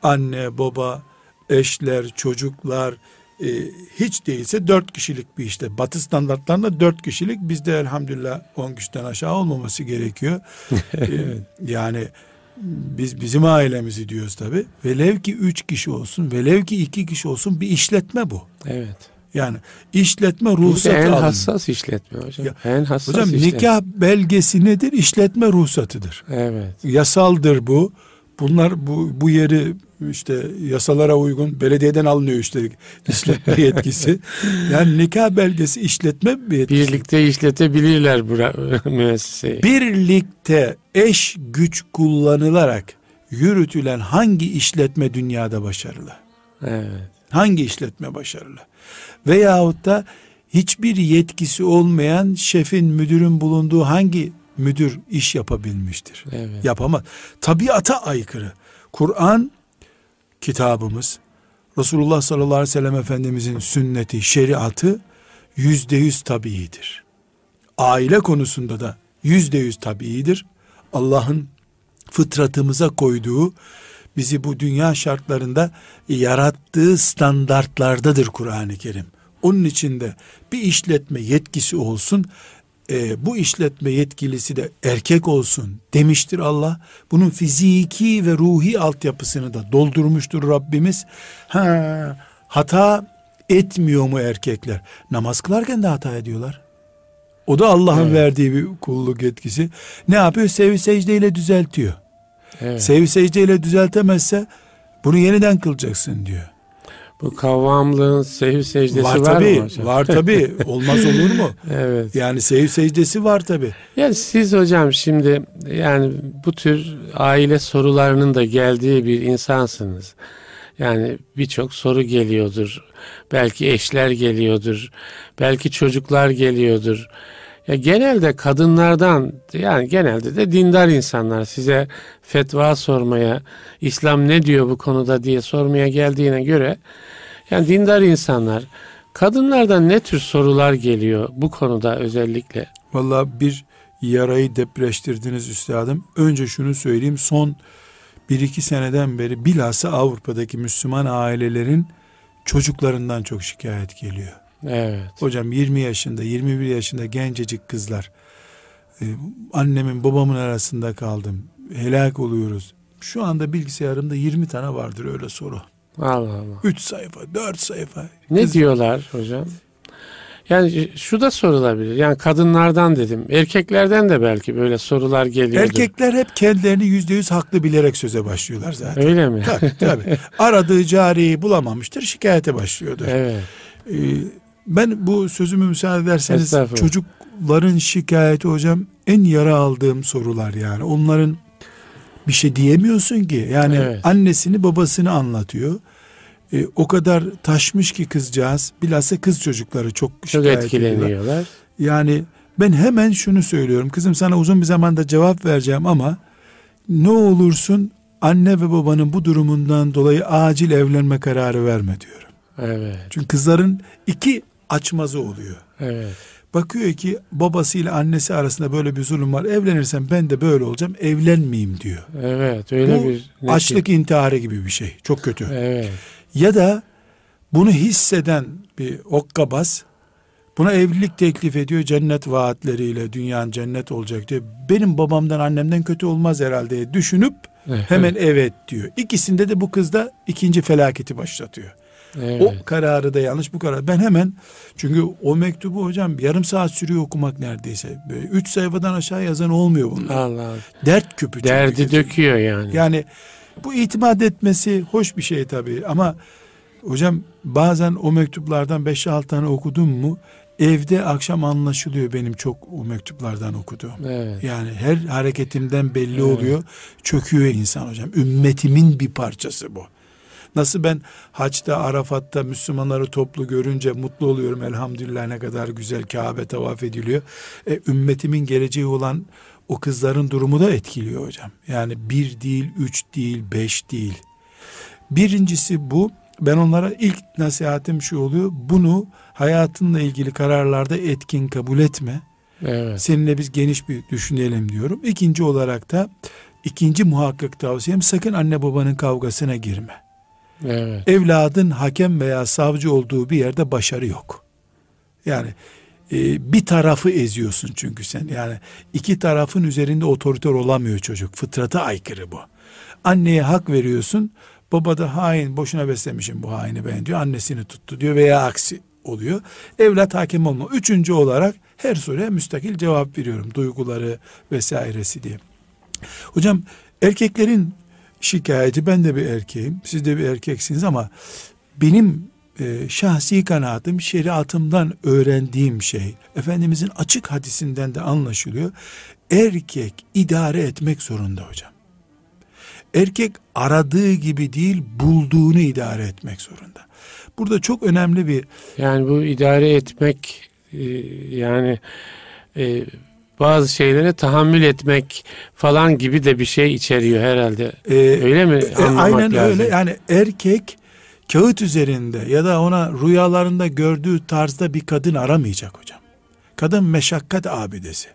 Anne, baba, eşler, çocuklar, e, hiç değilse dört kişilik bir işte. Batı standartlarında dört kişilik bizde elhamdülillah on kişiden aşağı olmaması gerekiyor. *laughs* e, yani biz bizim ailemizi diyoruz tabi. Velev ki üç kişi olsun, velev ki iki kişi olsun bir işletme bu. Evet. Yani işletme ruhsatı en alın. hassas işletme hocam. Ya, en hassas hocam işletme. nikah belgesi nedir? İşletme ruhsatıdır. Evet. Yasaldır bu. Bunlar bu bu yeri işte yasalara uygun belediyeden alınıyor üstelik *laughs* işletme yetkisi. yani nikah belgesi işletme yetkisi. Birlikte işletebilirler bu *laughs* müesseseyi. Birlikte eş güç kullanılarak yürütülen hangi işletme dünyada başarılı? Evet. Hangi işletme başarılı? Veyahut da hiçbir yetkisi olmayan şefin, müdürün bulunduğu hangi müdür iş yapabilmiştir? Evet. Yapamaz. Tabiata aykırı. Kur'an kitabımız, Resulullah sallallahu aleyhi ve sellem Efendimizin sünneti, şeriatı yüzde yüz tabiidir. Aile konusunda da yüzde yüz tabiidir. Allah'ın fıtratımıza koyduğu, bizi bu dünya şartlarında yarattığı standartlardadır Kur'an-ı Kerim. Onun içinde bir işletme yetkisi olsun, e, bu işletme yetkilisi de erkek olsun demiştir Allah. Bunun fiziki ve ruhi altyapısını da doldurmuştur Rabbimiz. Ha, hata etmiyor mu erkekler? Namaz kılarken de hata ediyorlar. O da Allah'ın evet. verdiği bir kulluk etkisi. Ne yapıyor? Sevi secdeyle düzeltiyor. Evet. Sevi secdeyle düzeltemezse bunu yeniden kılacaksın diyor. Bu kavvamlığın sehiv secdesi var, var tabii, mı hocam? Var tabii. Olmaz olur mu? *laughs* evet. Yani sehiv secdesi var tabii. Yani siz hocam şimdi yani bu tür aile sorularının da geldiği bir insansınız. Yani birçok soru geliyordur. Belki eşler geliyordur. Belki çocuklar geliyordur. Ya genelde kadınlardan yani genelde de dindar insanlar size fetva sormaya, İslam ne diyor bu konuda diye sormaya geldiğine göre yani dindar insanlar kadınlardan ne tür sorular geliyor bu konuda özellikle? Valla bir yarayı depreştirdiniz üstadım. Önce şunu söyleyeyim son bir iki seneden beri bilhassa Avrupa'daki Müslüman ailelerin çocuklarından çok şikayet geliyor. Evet. Hocam 20 yaşında 21 yaşında gencecik kızlar e, annemin babamın arasında kaldım helak oluyoruz. Şu anda bilgisayarımda 20 tane vardır öyle soru. Allah Allah. 3 sayfa 4 sayfa. Ne Kız- diyorlar hocam? Yani şu da sorulabilir. Yani kadınlardan dedim. Erkeklerden de belki böyle sorular geliyor. Erkekler hep kendilerini yüzde yüz haklı bilerek söze başlıyorlar zaten. Öyle mi? tabii tabii. *laughs* Aradığı cariyi bulamamıştır şikayete başlıyordur. evet. Ee, ben bu sözümü müsaade ederseniz çocukların şikayeti hocam en yara aldığım sorular yani. Onların bir şey diyemiyorsun ki. Yani Evet. annesini babasını anlatıyor. Ee, o kadar taşmış ki kızcağız. Bilhassa kız çocukları çok, Çok etkileniyorlar. Yani ben hemen şunu söylüyorum. Kızım sana uzun bir zamanda cevap vereceğim ama ne olursun anne ve babanın bu durumundan dolayı acil evlenme kararı verme diyorum. Evet. Çünkü kızların iki açmazı oluyor. Evet. Bakıyor ki babasıyla annesi arasında böyle bir zulüm var. Evlenirsem ben de böyle olacağım. Evlenmeyeyim diyor. Evet. Öyle Bu bir nesil. açlık intiharı gibi bir şey. Çok kötü. Evet. Ya da bunu hisseden bir okkabaz buna evlilik teklif ediyor cennet vaatleriyle dünyanın cennet olacak diyor. Benim babamdan annemden kötü olmaz herhalde diye düşünüp Evet. hemen evet diyor. İkisinde de bu kızda ikinci felaketi başlatıyor. Evet. O kararı da yanlış bu karar. Ben hemen çünkü o mektubu hocam yarım saat sürüyor okumak neredeyse. Böyle üç sayfadan aşağı yazan olmuyor bunlar. Allah Allah. Dert küpü. çünkü Derdi kızın. döküyor yani. Yani bu itimat etmesi hoş bir şey tabii ama hocam bazen o mektuplardan 5-6 tane okudum mu evde akşam anlaşılıyor benim çok o mektuplardan okuduğum. Evet. Yani her hareketimden belli Evet. oluyor. Çöküyor insan hocam. Ümmetimin bir parçası bu. Nasıl ben haçta Arafat'ta Müslümanları toplu görünce mutlu oluyorum elhamdülillah ne kadar güzel Kabe tavaf ediliyor. E, ümmetimin geleceği olan o kızların durumu da etkiliyor hocam. Yani bir değil, üç değil, beş değil. Birincisi bu. Ben onlara ilk nasihatim şu oluyor. Bunu hayatınla ilgili kararlarda etkin kabul etme. Evet. Seninle biz geniş bir düşünelim diyorum. İkinci olarak da ikinci muhakkak tavsiyem sakın anne babanın kavgasına girme. Evet. Evladın hakem veya savcı olduğu bir yerde başarı yok. Yani e, bir tarafı eziyorsun çünkü sen. Yani iki tarafın üzerinde otoriter olamıyor çocuk. Fıtrata aykırı bu. Anneye hak veriyorsun. Baba da hain boşuna beslemişim bu haini ben diyor. Annesini tuttu diyor veya aksi oluyor. Evlat hakem olma. Üçüncü olarak her soruya müstakil cevap veriyorum. Duyguları vesairesi diye. Hocam erkeklerin şikayeti ben de bir erkeğim. Siz de bir erkeksiniz ama benim e, şahsi kanaatim şeriatımdan öğrendiğim şey Efendimizin açık hadisinden de anlaşılıyor. Erkek idare etmek zorunda hocam. Erkek aradığı gibi değil bulduğunu idare etmek zorunda. Burada çok önemli bir Yani bu idare etmek e, yani e, bazı şeylere tahammül etmek falan gibi de bir şey içeriyor herhalde. e, Öyle mi? E, Anlamak aynen lazım. öyle. Yani erkek kağıt üzerinde ya da ona rüyalarında gördüğü tarzda bir kadın aramayacak hocam. Kadın meşakkat abidesi.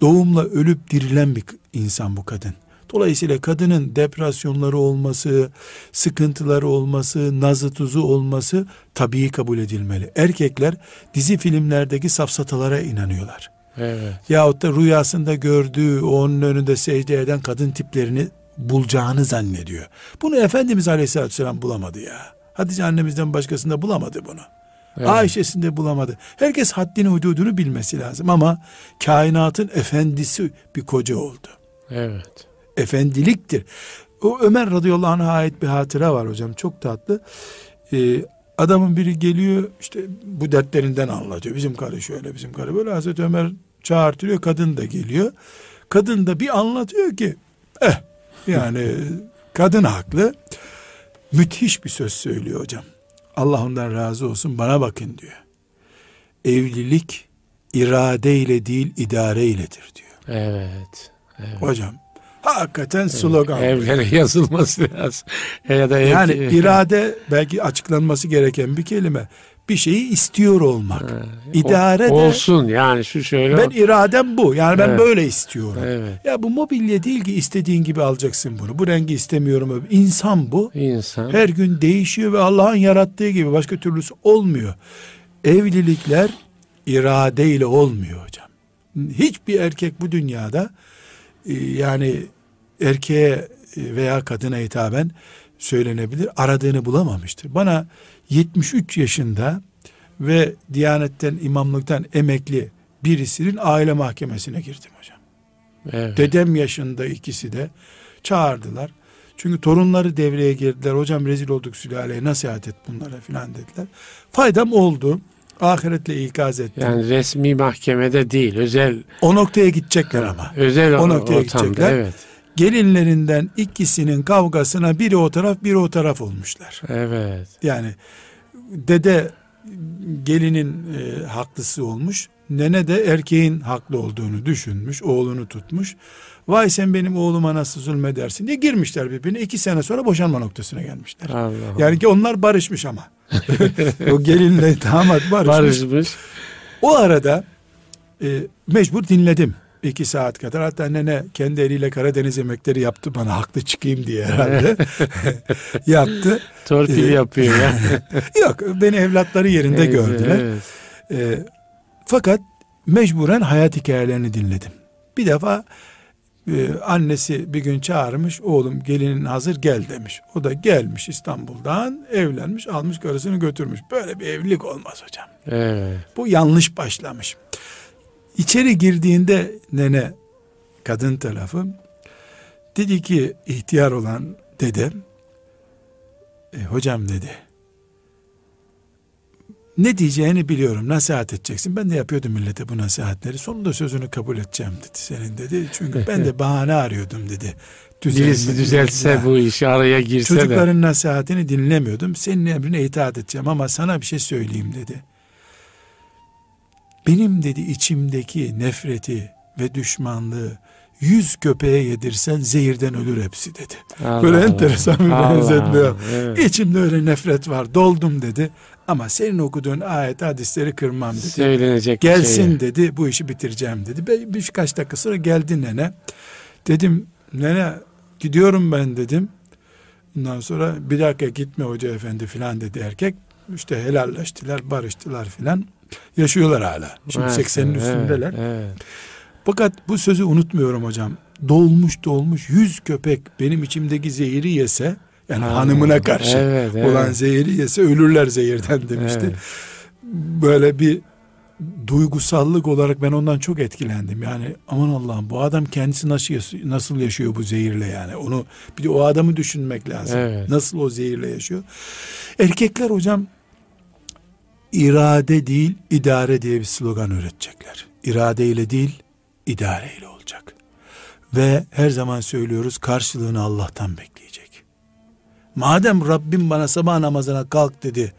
Doğumla ölüp dirilen bir insan bu kadın. Dolayısıyla kadının depresyonları olması, sıkıntıları olması, nazı tuzu olması tabii kabul edilmeli. Erkekler dizi filmlerdeki safsatalara inanıyorlar. Evet. Yahut da rüyasında gördüğü o onun önünde secde eden kadın tiplerini bulacağını zannediyor. Bunu Efendimiz Aleyhisselatü Vesselam bulamadı ya. Hatice annemizden başkasında bulamadı bunu. Evet. Ayşe'sinde bulamadı. Herkes haddini hududunu bilmesi lazım ama kainatın efendisi bir koca oldu. Evet. Efendiliktir. O Ömer radıyallahu anh'a ait bir hatıra var hocam çok tatlı. Ee, adamın biri geliyor işte bu dertlerinden anlatıyor. Bizim karı şöyle bizim karı böyle Hazreti Ömer çağırtıyor kadın da geliyor. Kadın da bir anlatıyor ki eh yani kadın haklı. Müthiş bir söz söylüyor hocam. Allah ondan razı olsun bana bakın diyor. Evlilik irade ile değil idare iledir diyor. Evet. evet. Hocam hakikaten slogan. Evlere yazılması *laughs* lazım. Ya da Yani ev- irade belki açıklanması gereken bir kelime. Bir şeyi istiyor olmak. Ha, İdare de o- olsun yani şu şöyle ben iradem bu. Yani ben Evet. böyle istiyorum. evet Ya bu mobilya değil ki istediğin gibi alacaksın bunu. Bu rengi istemiyorum. İnsan bu. insan Her gün değişiyor ve Allah'ın yarattığı gibi başka türlüsü olmuyor. Evlilikler iradeyle olmuyor hocam. Hiçbir erkek bu dünyada e, yani erkeğe veya kadına hitaben söylenebilir aradığını bulamamıştır. Bana 73 yaşında ve Diyanetten imamlıktan emekli birisinin aile mahkemesine girdim hocam. evet. Dedem yaşında ikisi de çağırdılar. Çünkü torunları devreye girdiler. Hocam rezil olduk sülaleye nasihat et bunlara filan dediler. Faydam oldu. Ahiretle ikaz ettim. yani resmi mahkemede değil özel o noktaya gidecekler ama. özel O noktaya ortamda gidecekler. evet Gelinlerinden ikisinin kavgasına biri o taraf biri o taraf olmuşlar. evet Yani dede gelinin e, haklısı olmuş. Nene de erkeğin haklı olduğunu düşünmüş. Oğlunu tutmuş. Vay sen benim oğluma nasıl zulmedersin diye girmişler birbirine. iki sene sonra boşanma noktasına gelmişler. Allah Yani ki onlar barışmış ama. *laughs* o gelinle damat barışmış. barışmış O arada e, mecbur dinledim. İki saat kadar. Hatta nene kendi eliyle Karadeniz yemekleri yaptı bana haklı çıkayım diye herhalde. *laughs* yaptı. torpil Ee, yapıyor ya *laughs* Yok beni evlatları yerinde Evet, gördüler. evet. E, fakat mecburen hayat hikayelerini dinledim. Bir defa e, annesi bir gün çağırmış. Oğlum gelinin hazır gel demiş. O da gelmiş İstanbul'dan evlenmiş almış karısını götürmüş. Böyle bir evlilik olmaz hocam. evet Bu yanlış başlamış. İçeri girdiğinde nene kadın tarafı dedi ki ihtiyar olan dedem "E, hocam dedi ne diyeceğini biliyorum nasihat edeceksin ben de yapıyordum millete bu nasihatleri sonunda sözünü kabul edeceğim dedi senin dedi çünkü ben de *laughs* bahane arıyordum dedi düzeltse Ha. bu işi araya girse de Çocukların nasihatini dinlemiyordum. Senin emrine itaat edeceğim ama sana bir şey söyleyeyim dedi. Benim dedi içimdeki nefreti ve düşmanlığı yüz köpeğe yedirsen zehirden ölür hepsi dedi. Allah Böyle Allah. enteresan bir benzetme. Evet. İçimde öyle nefret var doldum dedi. Ama senin okuduğun ayet hadisleri kırmam dedi. Söylenecek bir Gelsin şey. dedi bu işi bitireceğim dedi. Birkaç dakika sonra geldi nene. Dedim nene gidiyorum ben dedim. Ondan sonra bir dakika gitme hoca efendi filan dedi erkek. İşte helalleştiler barıştılar filan. Yaşıyorlar hala. Şimdi Maşallah, 80'in üstündeler. Evet, evet. Fakat bu sözü unutmuyorum hocam. Dolmuş dolmuş yüz köpek benim içimdeki zehiri yese yani Ha, hanımına karşı evet, evet. olan zehiri yese ölürler zehirden demişti. Evet. Böyle bir duygusallık olarak ben ondan çok etkilendim. Yani aman Allah'ım bu adam kendisi nasıl yaşıyor, nasıl yaşıyor bu zehirle yani. Onu bir de o adamı düşünmek lazım. Evet. Nasıl o zehirle yaşıyor? Erkekler hocam irade değil idare diye bir slogan üretecekler. İradeyle değil idareyle olacak. Ve her zaman söylüyoruz karşılığını Allah'tan bekleyecek. Madem Rabbim bana sabah namazına kalk dedi.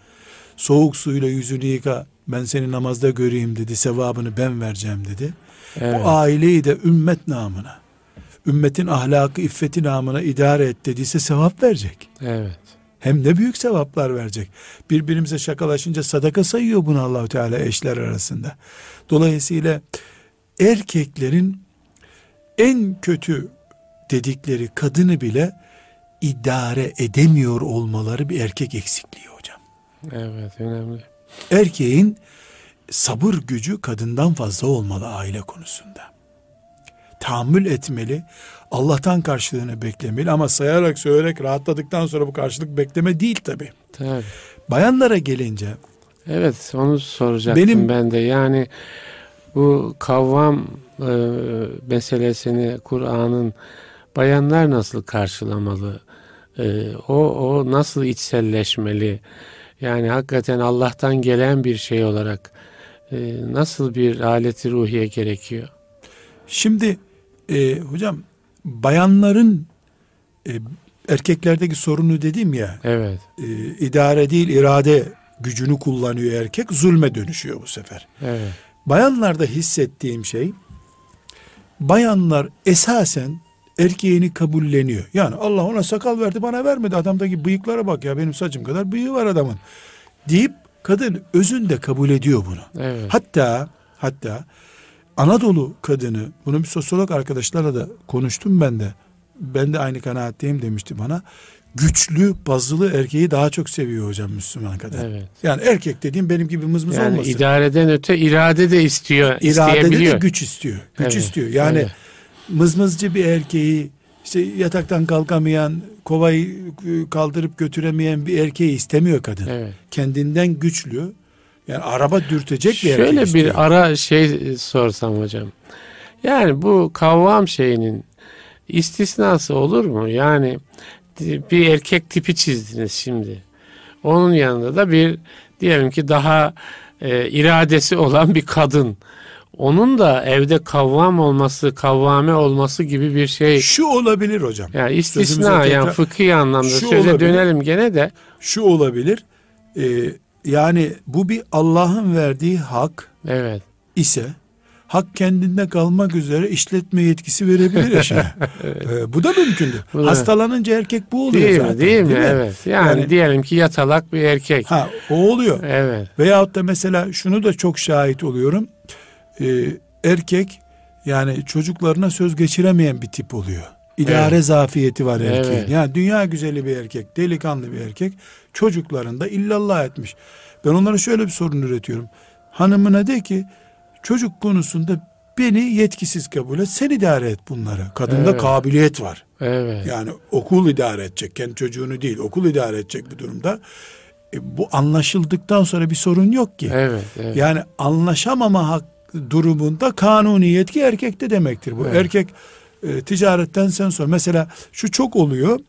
Soğuk suyla yüzünü yıka ben seni namazda göreyim dedi. Sevabını ben vereceğim dedi. Evet. Bu aileyi de ümmet namına, ümmetin ahlakı, iffeti namına idare et dediyse sevap verecek. evet. Hem de büyük sevaplar verecek. Birbirimize şakalaşınca sadaka sayıyor bunu Allahu Teala eşler arasında. Dolayısıyla erkeklerin en kötü dedikleri kadını bile idare edemiyor olmaları bir erkek eksikliği hocam. Evet önemli. Erkeğin sabır gücü kadından fazla olmalı aile konusunda. Tahammül etmeli, Allah'tan karşılığını beklemeli ama sayarak söyleyerek rahatladıktan sonra bu karşılık bekleme değil tabi. Tabii. Bayanlara gelince Evet onu soracaktım Benim- ben de. Yani bu kavvam e, meselesini Kur'an'ın bayanlar nasıl karşılamalı? E, o, o nasıl içselleşmeli? Yani hakikaten Allah'tan gelen bir şey olarak e, nasıl bir aleti ruhiye gerekiyor? şimdi e, hocam bayanların e, erkeklerdeki sorunu dedim ya Evet, e, idare değil irade gücünü kullanıyor erkek zulme dönüşüyor bu sefer. evet, Bayanlarda hissettiğim şey bayanlar esasen erkeğini kabulleniyor. Yani Allah ona sakal verdi bana vermedi. Adamdaki bıyıklara bak ya benim saçım kadar bıyığı var adamın. Deyip kadın özünde kabul ediyor bunu. Evet. Hatta hatta Anadolu kadını bunu bir sosyolog arkadaşlarla da konuştum ben de. Ben de aynı kanaatteyim demişti bana. Güçlü, bazılı erkeği daha çok seviyor hocam Müslüman kadın. Evet. Yani erkek dediğim benim gibi mızmız Yani olmasın. idareden öte irade de istiyor, İradede de güç istiyor. Güç Evet, istiyor. Yani evet. mızmızcı bir erkeği işte yataktan kalkamayan, kovayı kaldırıp götüremeyen bir erkeği istemiyor kadın. Evet. Kendinden güçlü. Yani araba dürtecek bir Şöyle istiyor. bir ara şey sorsam hocam. Yani bu kavvam şeyinin istisnası olur mu? Yani bir erkek tipi çizdiniz şimdi. Onun yanında da bir diyelim ki daha e, iradesi olan bir kadın. Onun da evde kavvam olması, kavvame olması gibi bir şey. Şu olabilir hocam. Yani istisna yani tekrar- fıkhi anlamda Şu söze olabilir. dönelim gene de. Şu olabilir. e, yani bu bir Allah'ın verdiği hak Evet. ise hak kendinde kalmak üzere işletme yetkisi verebilir eşine. *laughs* E, bu da mümkündür. Bu da- Hastalanınca erkek bu oluyor Değil zaten. mi? Değil mi? Evet. Yani, Yani- diyelim ki yatalak bir erkek. Ha o oluyor. Evet. Veyahut da mesela şunu da çok şahit oluyorum. Ee, erkek yani çocuklarına söz geçiremeyen bir tip oluyor. İdare Evet. zafiyeti var erkeğin. Evet. Yani dünya güzeli bir erkek, delikanlı bir erkek çocuklarında illallah etmiş. Ben onlara şöyle bir sorun üretiyorum. Hanımına de ki çocuk konusunda beni yetkisiz kabul et. Sen idare et bunları. Kadında Evet. kabiliyet var. Evet. Yani okul idare edecek. Kendi çocuğunu değil okul idare edecek bir durumda. E, bu anlaşıldıktan sonra bir sorun yok ki. Evet. evet. Yani anlaşamama hak durumunda kanuni yetki erkekte demektir bu. Evet. Erkek e, ticaretten sen sor. Mesela şu çok oluyor.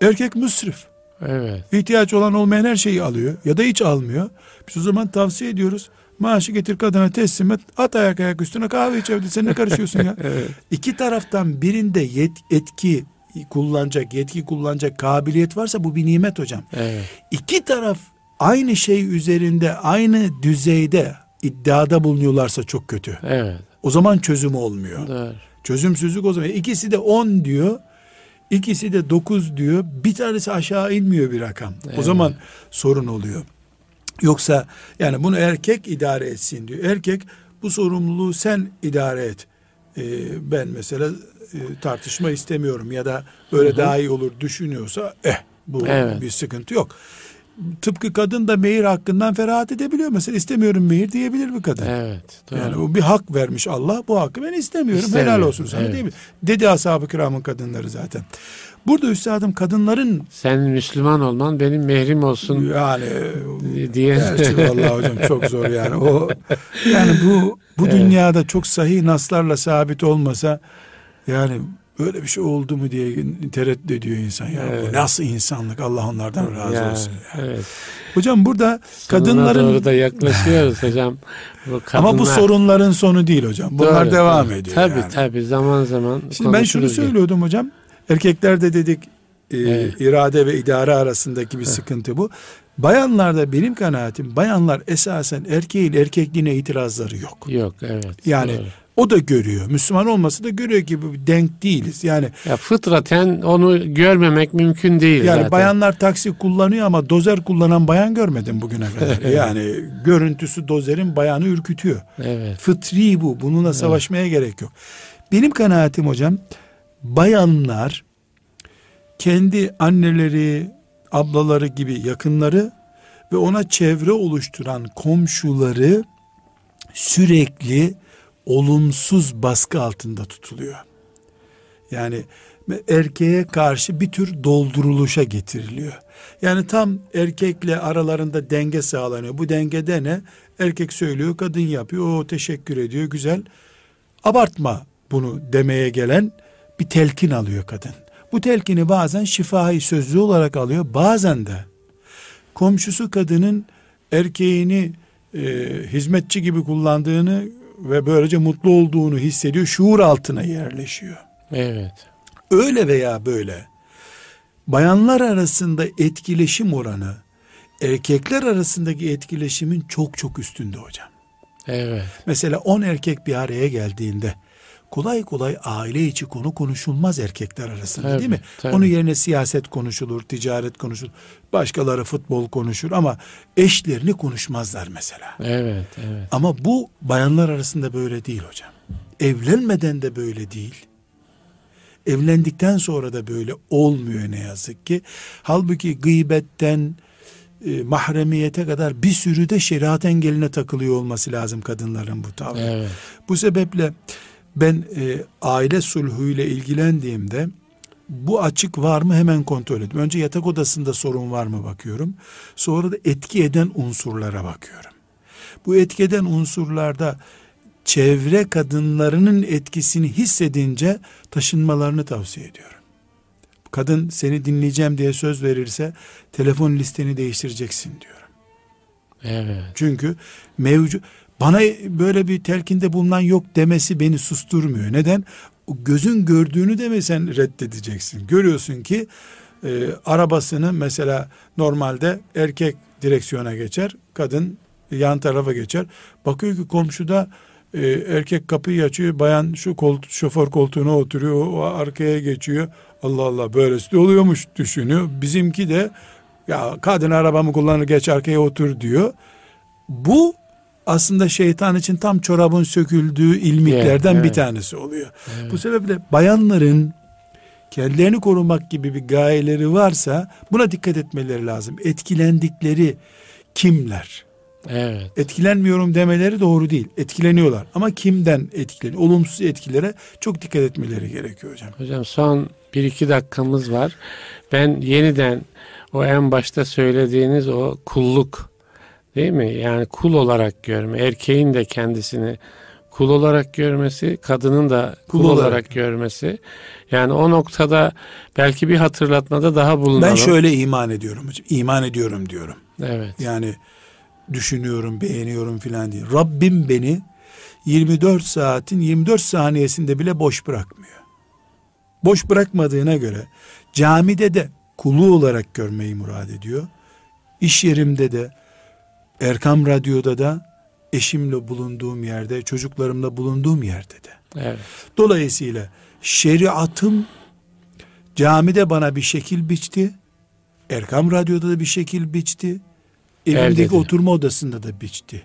Erkek müsrif. Evet. İhtiyaç olan olmayan her şeyi alıyor ya da hiç almıyor. Biz o zaman tavsiye ediyoruz. Maaşı getir kadına teslim et. At ayak ayak üstüne kahve iç evde. Sen ne karışıyorsun ya? *laughs* Evet. İki taraftan birinde yet, etki kullanacak, yetki kullanacak kabiliyet varsa bu bir nimet hocam. Evet. İki taraf aynı şey üzerinde, aynı düzeyde iddiada bulunuyorlarsa çok kötü. Evet. O zaman çözüm olmuyor. Doğru. Çözümsüzlük o zaman. İkisi de 10 diyor. İkisi de 9 diyor. Bir tanesi aşağı inmiyor bir rakam. O Evet. zaman sorun oluyor. Yoksa yani bunu erkek idare etsin diyor. Erkek bu sorumluluğu sen idare et. Ee, ben mesela e, tartışma istemiyorum ya da böyle Hı hı. daha iyi olur düşünüyorsa eh bu Evet. bir sıkıntı yok. Tıpkı kadın da mehir hakkından ferahat edebiliyor. Mesela istemiyorum mehir diyebilir bir kadın. Evet. Doğru. Yani o bir hak vermiş Allah. Bu hakkı ben istemiyorum. İstemiyorum, Helal olsun sana evet. değil mi? Dedi ashab-ı kiramın kadınları zaten. Burada üstadım kadınların Senin Müslüman olman benim mehrim olsun yani diye. gerçi vallahi hocam çok zor yani. O yani bu bu dünyada çok sahih naslarla sabit olmasa yani böyle bir şey oldu mu diye tereddüt ediyor insan ya. Evet. Bu nasıl insanlık? Allah onlardan razı Ya, olsun. ya. Evet. Hocam burada Kadınların kadınların doğru da yaklaşıyoruz hocam. *laughs* Bu ama bu kadınlar- sorunların sonu değil hocam. Bunlar Doğru, devam doğru. ediyor. Tabii yani. tabii zaman zaman Şimdi ben şunu söylüyordum hocam. Erkeklerde dedik e, Evet. irade ve idare arasındaki bir sıkıntı bu. Bayanlarda benim kanaatim bayanlar esasen erkeğin erkekliğine itirazları yok. Yok evet. Yani doğru. O da görüyor. Müslüman olması da görüyor ki bu denk değiliz. Yani Ya fıtraten onu görmemek mümkün değil yani zaten. bayanlar taksi kullanıyor ama dozer kullanan bayan görmedim bugüne kadar. *laughs* yani görüntüsü dozerin bayanı ürkütüyor. Evet. Fıtri bu. Bununla savaşmaya gerek yok. Benim kanaatim hocam bayanlar kendi anneleri, ablaları gibi yakınları ve ona çevre oluşturan komşuları sürekli olumsuz baskı altında tutuluyor. Yani erkeğe karşı bir tür dolduruluşa getiriliyor. Yani tam erkekle aralarında denge sağlanıyor. Bu dengede ne? Erkek söylüyor, kadın yapıyor. O teşekkür ediyor, güzel. Abartma bunu demeye gelen bir telkin alıyor kadın. Bu telkini bazen şifahi sözlü olarak alıyor. Bazen de komşusu kadının erkeğini e, hizmetçi gibi kullandığını ve böylece mutlu olduğunu hissediyor. Şuur altına yerleşiyor. Evet. Öyle veya böyle bayanlar arasında etkileşim oranı erkekler arasındaki etkileşimin çok çok üstünde hocam. Evet. Mesela 10 erkek bir araya geldiğinde kolay kolay aile içi konu konuşulmaz erkekler arasında Tabii, değil mi? tabii. Onun yerine siyaset konuşulur, ticaret konuşulur, başkaları futbol konuşur ama eşlerini konuşmazlar mesela. Evet, evet. Ama bu bayanlar arasında böyle değil hocam. Evlenmeden de böyle değil. Evlendikten sonra da böyle olmuyor ne yazık ki. Halbuki gıybetten e, mahremiyete kadar bir sürü de şeriat engeline takılıyor olması lazım kadınların bu tavrı. Evet. Bu sebeple ben e, aile sulhuyla ilgilendiğimde bu açık var mı hemen kontrol ediyorum. Önce yatak odasında sorun var mı bakıyorum. Sonra da etki eden unsurlara bakıyorum. Bu etki eden unsurlarda çevre kadınlarının etkisini hissedince taşınmalarını tavsiye ediyorum. Kadın seni dinleyeceğim diye söz verirse telefon listeni değiştireceksin diyorum. Evet. Çünkü mevcut bana böyle bir telkinde bulunan yok demesi beni susturmuyor. Neden? O gözün gördüğünü de mi sen reddedeceksin? Görüyorsun ki e, arabasını mesela normalde erkek direksiyona geçer, kadın yan tarafa geçer. Bakıyor ki komşuda e, erkek kapıyı açıyor, bayan şu kolt, şoför koltuğuna oturuyor, o arkaya geçiyor. Allah Allah böylesi de oluyormuş düşünüyor. Bizimki de ya kadın arabamı kullanır geç arkaya otur diyor. Bu aslında şeytan için tam çorabın söküldüğü ilmiklerden Evet, bir evet. tanesi oluyor. Bu sebeple bayanların kendilerini korumak gibi bir gayeleri varsa buna dikkat etmeleri lazım. Etkilendikleri kimler? Evet. Etkilenmiyorum demeleri doğru değil. Etkileniyorlar. Ama kimden etkileniyor? Olumsuz etkilere çok dikkat etmeleri gerekiyor hocam. Hocam son bir iki dakikamız var. Ben yeniden o en başta söylediğiniz o kulluk değil mi? Yani kul olarak görme. Erkeğin de kendisini kul olarak görmesi, kadının da kul, Kul olarak. olarak. görmesi. Yani o noktada belki bir hatırlatmada daha bulunalım. Ben şöyle iman ediyorum hocam. İman ediyorum diyorum. Evet. Yani düşünüyorum, beğeniyorum filan değil. Rabbim beni 24 saatin 24 saniyesinde bile boş bırakmıyor. Boş bırakmadığına göre camide de kulu olarak görmeyi murad ediyor. İş yerimde de Erkam Radyo'da da eşimle bulunduğum yerde, çocuklarımla bulunduğum yerde de. Evet. Dolayısıyla şeriatım camide bana bir şekil biçti. Erkam Radyo'da da bir şekil biçti. Evimdeki Evde de. oturma odasında da biçti.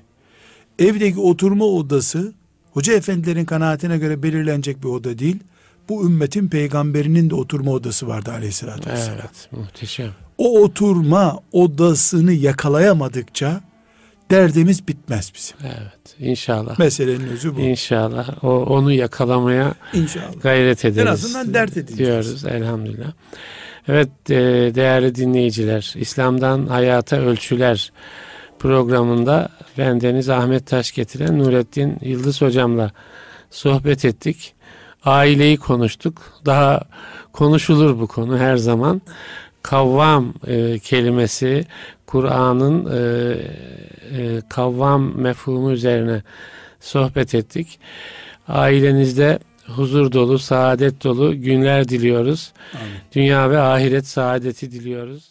Evdeki oturma odası hoca efendilerin kanaatine göre belirlenecek bir oda değil. Bu ümmetin peygamberinin de oturma odası vardı aleyhissalatü vesselam. Evet. Muhteşem. O oturma odasını yakalayamadıkça derdimiz bitmez bizim. Evet. İnşallah. Meselenin özü bu. İnşallah. O onu yakalamaya İnşallah. gayret ederiz. azından dert edeceğiz. Diyoruz elhamdülillah. Evet e, değerli dinleyiciler İslam'dan Hayata Ölçüler programında bendeniz Ahmet Taş getiren Nurettin Yıldız hocamla sohbet ettik. Aileyi konuştuk. Daha konuşulur bu konu her zaman. Kavvam e, kelimesi Kur'an'ın e, e, kavvam mefhumu üzerine sohbet ettik. Ailenizde huzur dolu, saadet dolu günler diliyoruz. Amin. Dünya ve ahiret saadeti diliyoruz.